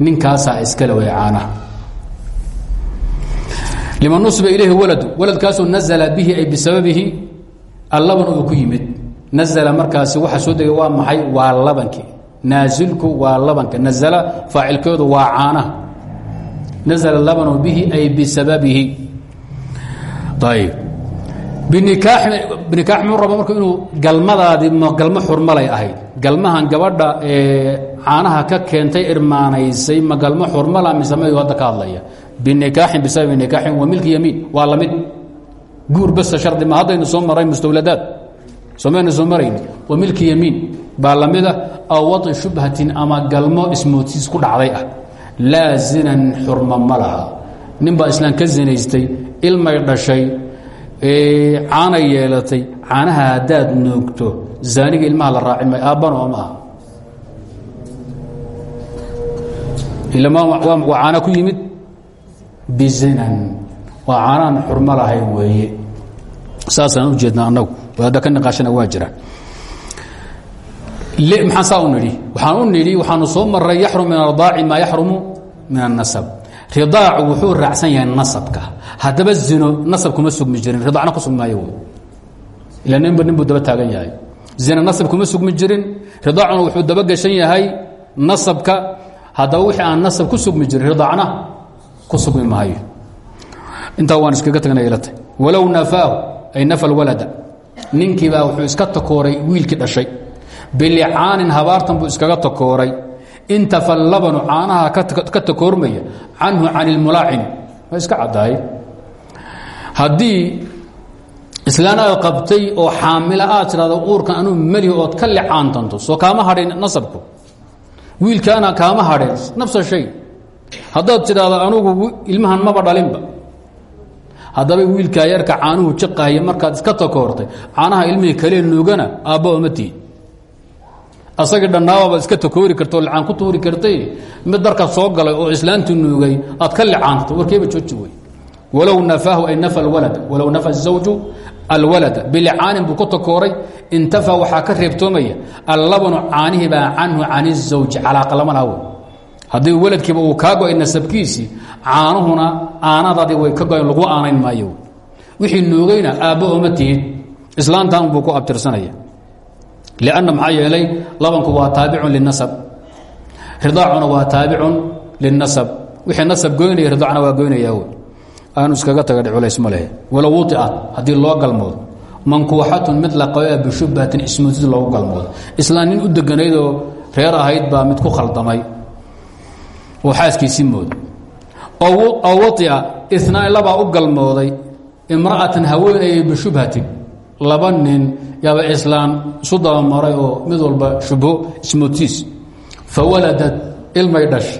Speaker 1: ninkaasaa iskale way caanaha. Liman nusiba ilayhi waladu waladkaasoo nazla bihi ay bisababihi. Allaban uu ku yimid nazla markaasi waxa soo degay waa maxay waa labankii naasilku waa labanka nazla faacilkeedu waa caanaha nazla labanu bihi ay bisababihi ayb binikaax muu raba marka inuu galmadaadii galmo xurmalay ahayd galmahan gabadha ee caanaha ka keentay irmaanaysay ma galmo xurmala mise mayu hadda ka hadlaya binikaaxin bisababi nikaaxin wa milki yamiin waa la mid guur basa shardi ma haddaynu soo maray mustawladaad somaynu soo marayn? Wa milki yamiin. Baa la mida aw wai shubhatin ama galmo ismoodsiis ku dhacday ah. Laa zinan xurma ma laha. Nin baa islaan ka zinaystay ilmay dhashay caanay yeelatay. Caanaha haddaad noogto zaaniga ilmaha la raacin may aabbana oo ma aha. Waa caana ku yimid? Bizinan waa caanaan xurmo lahayn weeye. Saasaan u jeedna annagu hadda ka niqaashana waa jira. Maxaan saa u nidhi? Waxaan u nidhi waxaanu soo maray yaxrum min aradaaci maa yaxrumu min annasab. Ridaacu wuxuu raacsan yahay nasabka. Haddaba zino nasab kuma sugmi jirin. Ridaacna ku sugmaayo ila ninba nin buu daba taagan yahay. Zina nasab kuma sugmi jirin. Ridaacuna wuxuu daba gashan yahay nasabka. Haddaba wixii aan nasab ku sugmi jirin ridaacna ku sugmi maayo. Intaa waan iskaga tagnay ilata walow nafaahu ay nafa lwalada ninkiibaa wuxuu iska takooray wiilkii dhashay. Bilicaanin habaartan buu iskaga takooray intafa labanu caanaha ka takoormaya canhu can ilmulaacini ma iska caddaay? Haddii islaan aad qabtay oo xaamilo aad tidhahdo uurkan anuu melihi ood ka licaantanto soo kaama hadhin nasabku. Wiilkaana kaama hadheen nafsa shay. Haddaad tidhaahdo anugu ilmahan maba dhalinba haddaba wiilkaa yarka caanuhu jiqahaya markaad iska takoortay caanaha ilmihii kalee nuugana aabba oma tihin asagii dhannaababa iska takoori kartaoo licaan ku tuuri kartay. Mid darka soo galay oo islaantii nuugay aad ka licaantay warkeeba jooji wey walow ay nafa alwalada walow nafa zawju alwalada bilicaanin buu ku takooray. Intafa waxaa ka reebtoomaya allabanu caanihii baa canhu can izawji calaaqalamana wey haddii waladkiiba uu kaa go'ay caanuhuna aanadaadii way ka go-een lagu aanayn maayo. Wixii nuugayna aabbo oma tihid islaantan buu ku abtirsanaya. Lanna maxaa labanku waa taabicun linasab ridaacuna waa taabicun linasab wixii nasab goynaya ridaacna waa goynaya wey aanu iskaga taga culays ma lehe. Walow wuiat haddii loo galmoodo. Mankuuxatun mid la qaba bishubhatin ismuutid loogu galmoodo. Islaan nin u deganaydoo reer ahayd baa mid ku khaldamay. Oo xaaskiisii oo waia inaan labaa u galmooday imra'atan haweenayay bishubhatin laba nin yaaba islaan isu dabamaray oo mid walba shubho ismootiis fawaladad ilmay dhash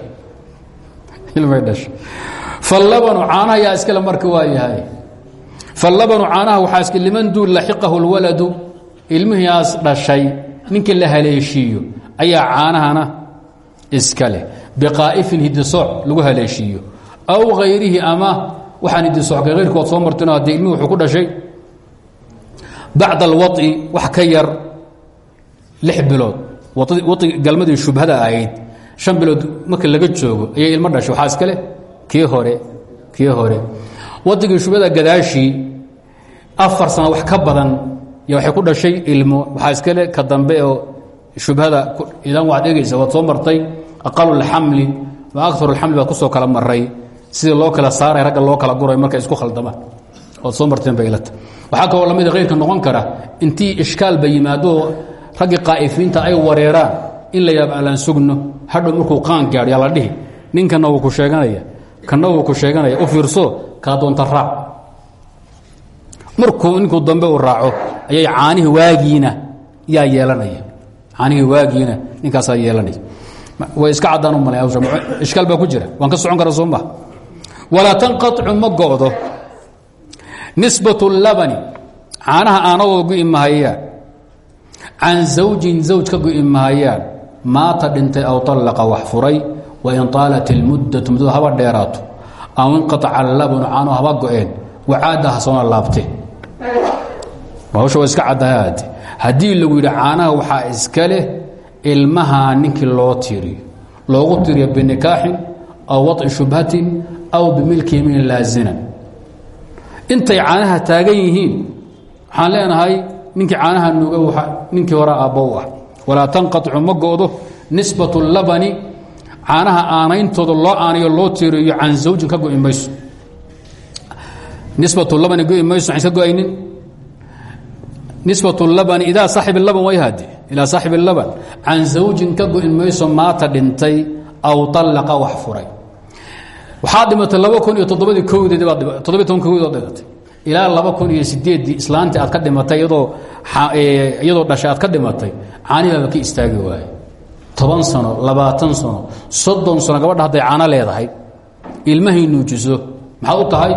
Speaker 1: ilmay dhash falabanu caanaha yaa iskale waa yahay falabanu caanaha waxaa iska liman duul laxiqahu lwaladu ilmihiiaas dhashay ninkii la haleeshiiyo ayaa caanahana iska leh biqaa'ifin hidisooc lagu haleeshiiyo aw hayrihi ama waxaan hidisoockay hayrkood soo martino haddii ilmihi wuxuu ku dhashay bacd alwaطi wax ka yar lix bilood wai galmadii shubhada ahayd shan bilood marka laga joogo ayay ilmo dhashay waxaa iska leh kii hore kii hore wadigii shubhada gadaashii afar sano wax ka badan y waxay ku dhashay ilmo waxaa iska leh ka dambe oo shubhada idan waad egaysa waad soo martay aqalu اlxamli wa akaru اlxamli baad kusoo kala maray sidii loo kala saaray ragga loo kala guray markay isku khaldamaan ood soo marteen bay ilata. Waxaa kaloo lamida hayrka noqon kara intii ishkaalba yimaado raggii qaa'ifiinta ay wareeraan in la yaab alaan sugno hadhow markuu qaan gaadh yaa dhihi ninkana wuu ku sheeganaya kana wuu ku sheeganaya u fiirso kaa doonta raac. Markuu ninkuu dambe uu raaco ayay caanihii waagiina yaa yeelanaya. Caanihii waagiina ninkaasaa yeelanaya. Way iska caddaan u malay ishkaal baa ku jira waan ka socon kara soo walaa tanqaطcu ma go'do nisbaة اlabani caanaha aanadooda gu'i mahayaan can zawjin zawj ka gu'i mahayaan maata dhintay aw طallaqa wax furay wain طaalat اlmuddatu muddadu haba dheeraato aw inqaطaca allabanu caanuhu haba go'een wacaada ha soona laabte hawsha waa iska caddahaade haddii lagu yidhi caanaha waxaa iska leh ilmaha ninkii loo tiriyo loogu tiriyo binikaaxin aw waطci shubhatin aw bimilki yamiin laa intay caanaha taagan yihiin waxaan leenahay ninkii caanaha nuga ninkii horaa aabbow ah walaa tanqaicu ma go'do nisbat labani caanaha aanayntooda loo aanayo loo tiiriyo can zawjin ka go'i labani go'i mayso an iska go'aynin. Nisbat labani idaa saaxib laban way haadi ilaa saaxib laban. Can zawjin ka go'in mayso maata dhintay aw allaqa wax furay waxaad dhimatay laba kun iyo toddobadii toddobiy toban kowdeed dhimatay ilaa laba kun iyo sideeddii islaantii aad ka dhimatay iyadoo iyadoo dhashay aad ka dhimatay caanibaaba ka istaagi waaye toban sano labaatan sano soddon sano gabadha hadday caano leedahay ilmahay nuujiso. Maxaad u tahay?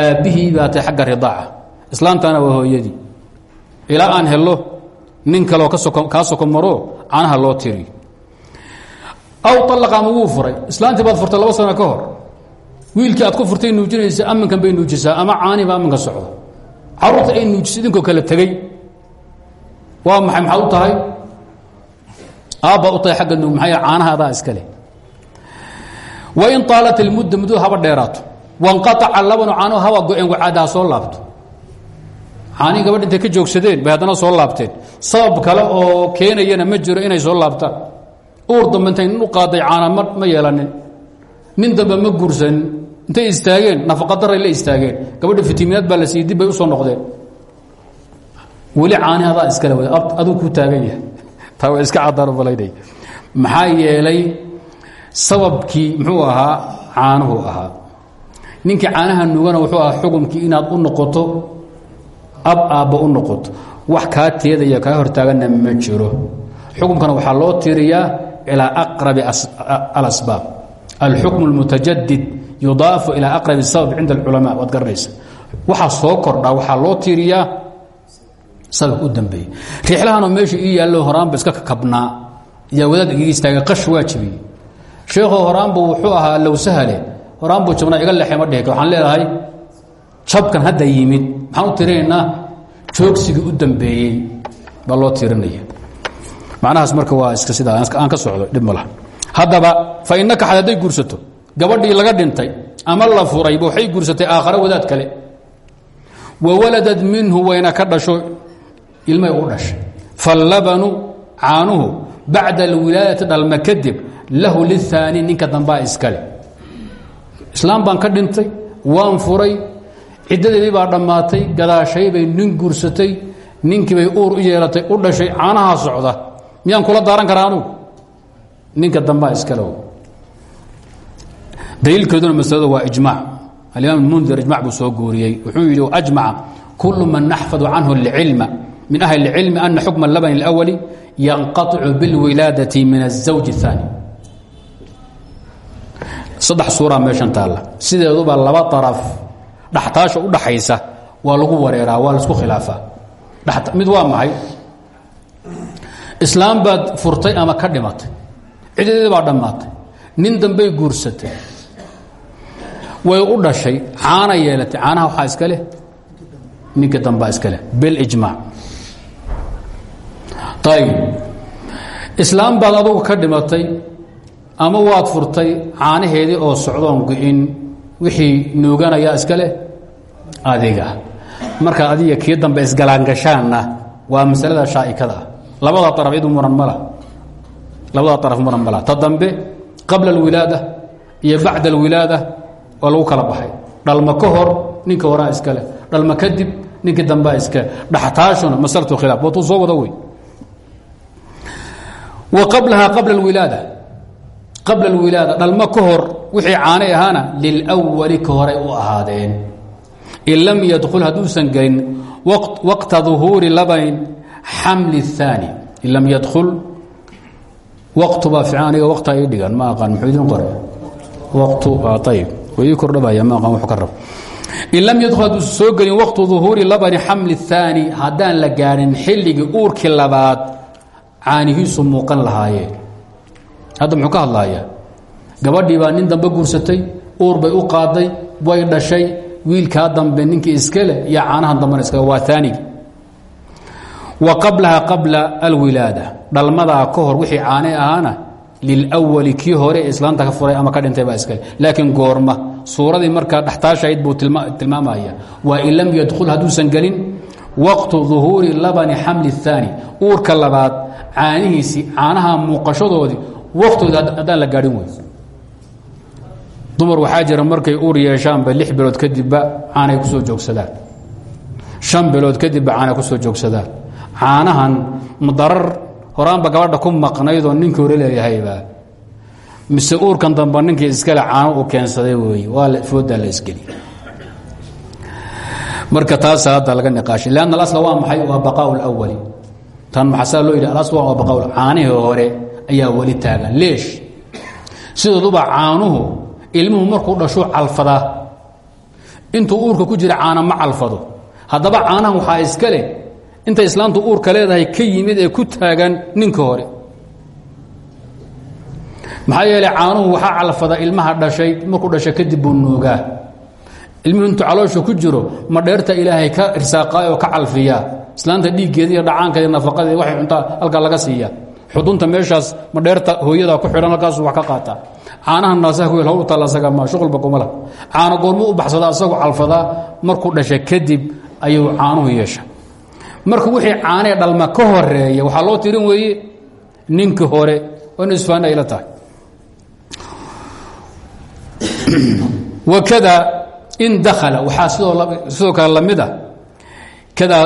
Speaker 1: Aabbihii baa tahay xagga ridaaca. Islaantana waa hooyadii. Ilaa aan helo nin kaleoo kaa soko maro caanaha loo tiriyo aw alaqa ama wuu furay. Islaantii baad furtay laba sano ka hor. Wiilkii aad ku furtay nuujinaysa amminkan bay nuujisaa ama caaniba amminka socdo carruurta ay nuujiso idinkoo kale tegey waa maxay maxaad u tahay? Aabbaad u tahay agga maxaa caanaha adaa iska leh. Wain aalat ilmudda muddadu haba dheeraato. Wanqaaca labanu caano haba go-een wacaadaha soo laabto. Caanihi gabadh intay ka joogsadeen bay haddana soo laabteen. Sabab kale oo keenayana ma jiro inay soo laabtaan uur dambe intay nin qaaday caana ma yeelanin. Nin dambe ma guursanin. Intay istaageen nafaqadaray la istaageen. Gabadha fitiminaad baa la siiyey dib bay u soo noqdeen. Weli caani adaa iskale w aduu ku taagan yahay. Taa iska cadaan malaynaya maxaa yeelay sababkii muxuu ahaa caanuhu ahaa. Ninkii caanaha nugana wuxuu ahaa xukumkii inaad u noqoto ab aabba u noqoto. Wax kaa teedaya kaa hortaaganna ma jiro. Xukumkana waxaa loo tiiriyaa ilaa aqrabi alasbaab alxukm اlmutajadid yudaafu ilaa aqrabi sabab cinda alculamaa waad garanaysa waxaa soo kordhaa waxaa loo tiiriyaa sabab u dambeeyey riixlahanoo meesha ii yaallo horaanba iska kakabnaa yaa wadaad iga istaagay qash waa jibiyey sheekho horaanbu wuxuu ahaa lowsahale horaanbuu jabnaa iga leexay ma dhihi waxaan leedahay jabkan hadda yimid maxaan u tirinaynaa joogsigii u dambeeyey baa loo tirinaya macnahaas marka waa iska sidaa aan ka socdo dhib ma laha. Haddaba fa innaka xad hadday guursato gabadhii laga dhintay ama la furayba waxay guursatay aakhare wadaad kale. Wa waladad minhu wayna ka dhasho ilmay u dhashay. Fallabanu caanuhu bacda alwilaadati dhalma kadib lahu lihaani ninka dambaa iskale. Islaam baan ka dhintay waan furay ciddadeedii baa dhammaatay gadaashay bay nin guursatay ninkii bay uur u yeelatay u dhashay caanahaa socda miyaan kula daaran karaa anugu ninka dambaa iskale daliilkeeduna masalada waa ijmac alimaam mundir ijmac buu soo guuriyey wuxuu yidhi ajmaca kulu man naxfadu canhu اlcilma min ahli اlcilmi ana xukma اlabn اlأwli yanqaطicu biاlwilaadati min الزawj الثaani saddex suuraa meeshan taalla sideeduba laba طaraf dhaxtaasha u dhaxaysa waa lagu wareeraa waa laisku khilaafaa mid waa maxay Islaam baad furtay ama ka dhimatay. Cidadeedi baa dhammaatay. Nin dambey guursatay. Way u dhashay caana yeelatay. Caanaha waxaa iska leh? Ninka dambaa iska leh. Bilijmaac ayib islaam baad adugu ka dhimatay ama waad furtay caanaheedii oo socdoon go-in wixii nuuganayaa iska leh? Adiga. Markaa adiga kii dambe isgalaangashaanna waa masalada shaa'ikada. ah labada araf idu muran mala. Labada araf muran mala. Ta qabla alwilaada iyo bacda alwilaada waa lagu kala baxay. Dhalma ka hor ninka horaa iska leh. Dhalma kadib ninka dambaa iska dhaxtaashuna masalatu khilaaf. Waatuu soo wada wa qablaha qabla alwilaada. Qabla alwilaada dhalmo ka hor wixii caanay ahaana lilwali ka horay u ahaadeen. In lam yadkul hadduusan gelin waqta duhuuri labanin xamli الثaani in lam yadkul waqtu baa fiican aniga waqta ii dhigan ma aqaan muxuu idin qore waqtu ayib way ii kordhabaya ma aqaan wax ka rab in lam yadkul hadduusan soo gelin waqtu duhuuri labani xamli الثaani haddaan la gaadhin xilligii uurkii labaad caanihiisu muuqan lahaayeen hadda muxuu ka hadlayaa gabadhii baa nin dambe guursatay uur bay u qaaday way dhashay wiilkaa dambe ninkii iskale iyo caanahan dambena iskale waa aanigi wa qablaha qabla alwilaada. Dhalmadaa ka hor wixii caane ahaana lilwali kii hore ee islaanta ka furay ama ka dhintay baa iskale. Laakiin goorma suuradii markaa dhextaashahayd buu tilmaamaya. Waa in lam yadkhul hadduusan gelin waqtu duhuuri labani xamli اhaani uurka labaad caanihiisi caanaha muuqashadoodii waktooda haddaan la gaadhin wey dumar waxaa jira markay uur yeeshaanba lix bilood kadibba caanay ku soo joogsadaan. Shan bilood kadibba caanay ku soo joogsadaan caanahan madarar horaanba gabadha ku maqnaydoo ninkii hore leeyahayba. Mise uurkan damba ninkii iskale caano uu keensaday weeye waa foodaa la isgeli. Marka taasa hadda laga niqaashay lanna alasla waa maxay? Waa baqaau lawali tan maxasaa loo yidhi alasl waa baqaa caanihii hore ayaa weli taagan leesh. Sidooduba caanuhu ilmuhu markuu dhashuu calfadaa intuu uurka ku jira caana ma calfado. Haddaba caanahan waxaa iska leh inta islaamtu uurka leedahay ka yimid ee ku taagan ninka hore. Maxaa yeeley caanuhu waxaa calfada ilmaha dhashay markuu dhashay kadib buu nuugaa. Ilmuhu intuu caloosha ku jiro ma dheerta ilaahay ka irsaaqaay oo ka calfiyaa. Islaanta dhiiggeeda iyo dhacaankeeda nafaqadeeda waxay cuntaa halkaa laga siiya xudunta meeshaas ma dheerta hooyadaa ku xidhan halkaasu wax ka qaataa caanaha naasaha ku hawl u taalla asaga ma shuqulba kuma lah caano goormuu u baxsadaa asagoo calfadaa markuu dhashay kadib ayuu caanuhu yeesha marka wixii caanee dhalma ka horeeya waxaa loo tirin weeye ninka hore waa inu isfaana ayla tahay wakada in dakhala waxaa sidoo sidoo kale lamid a kada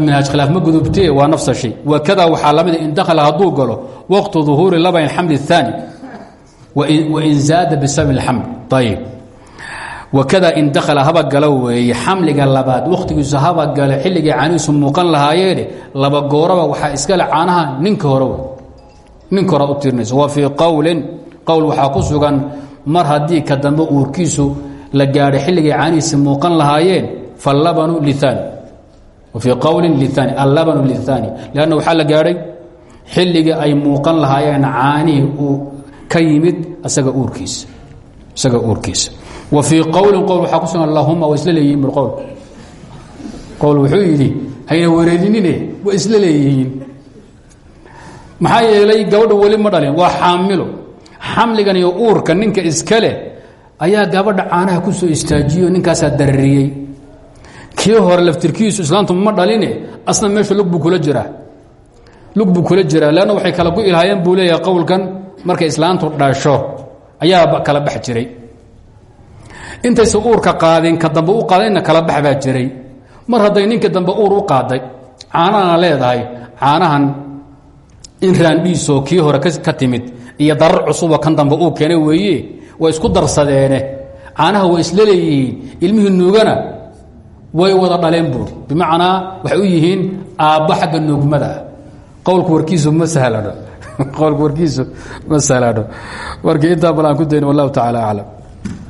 Speaker 1: minhaaj khilaaf ma gudubtee waa nafsa shay wakada waxaa lamida in dakhala hadduu galo waqtu duhuuri laban xamli الثaani wain zaada bisababi اxaml ayib wakada in dakhala haba galo weeye xamliga labaad wakhtigiisu haba galo xilligay caanihiisu muuqan lahaayeene laba gooraba waxaa iskale caanaha ninka hore ninka hore u wa fii qowlin qowl waxaa ku sugan mar haddii ka dambe uurkiisu la gaadhay xilligay caanihiisi muuqan lahaayeen falabanu liani wa fii qowlin liani allabanu liani lanna waxaa la gaadhay xilligii ay muuqan lahaayeen caanihii uu ka yimid isaga uurkiisa isaga uurkiisa wa fii qowlin qowl waxaa ku sugan lahuma waa isla leeyihiin bilqowl qowl. Wuxuu yidhi hayna wareerinine waa isla leeyihiin. Maxaa yeelay gabadha weli ma dhalin waa xaamilo. Xamligan iyo uurka ninka iska leh ayaa gabadha caanaha ku soo istaajiyo ninkaasaa darariyey. Kii hore laftirkiisu islaantu ma dhaline asna meesha lug buu kula jiraa lug kula jiraa leanna waxay kala gu ilhaayeen buu leeyahay qowlkan markay islaantu dhasho ayaa kala bax jiray intaysa uurka qaadin ka dambe u qaadayna kala bax jiray. Mar hadday ninka dambe uur u qaaday caanahana leedahay caanahan in raandhiisoo kii hore ka timid iyo darar cusuboo kan dambe uu keenay weeye way isku darsadeene. Caanaha way isla leeyihiin ilmihii nuugana way wada dhaleen buuri bimacnaa waxay u yihiin aabba xagga nuugmada ah. Qowlku warkiisu ma sahlano. Qowlku warkiisu ma sahlano. Marka intaa bal ku dayno wallahu tacaala aclam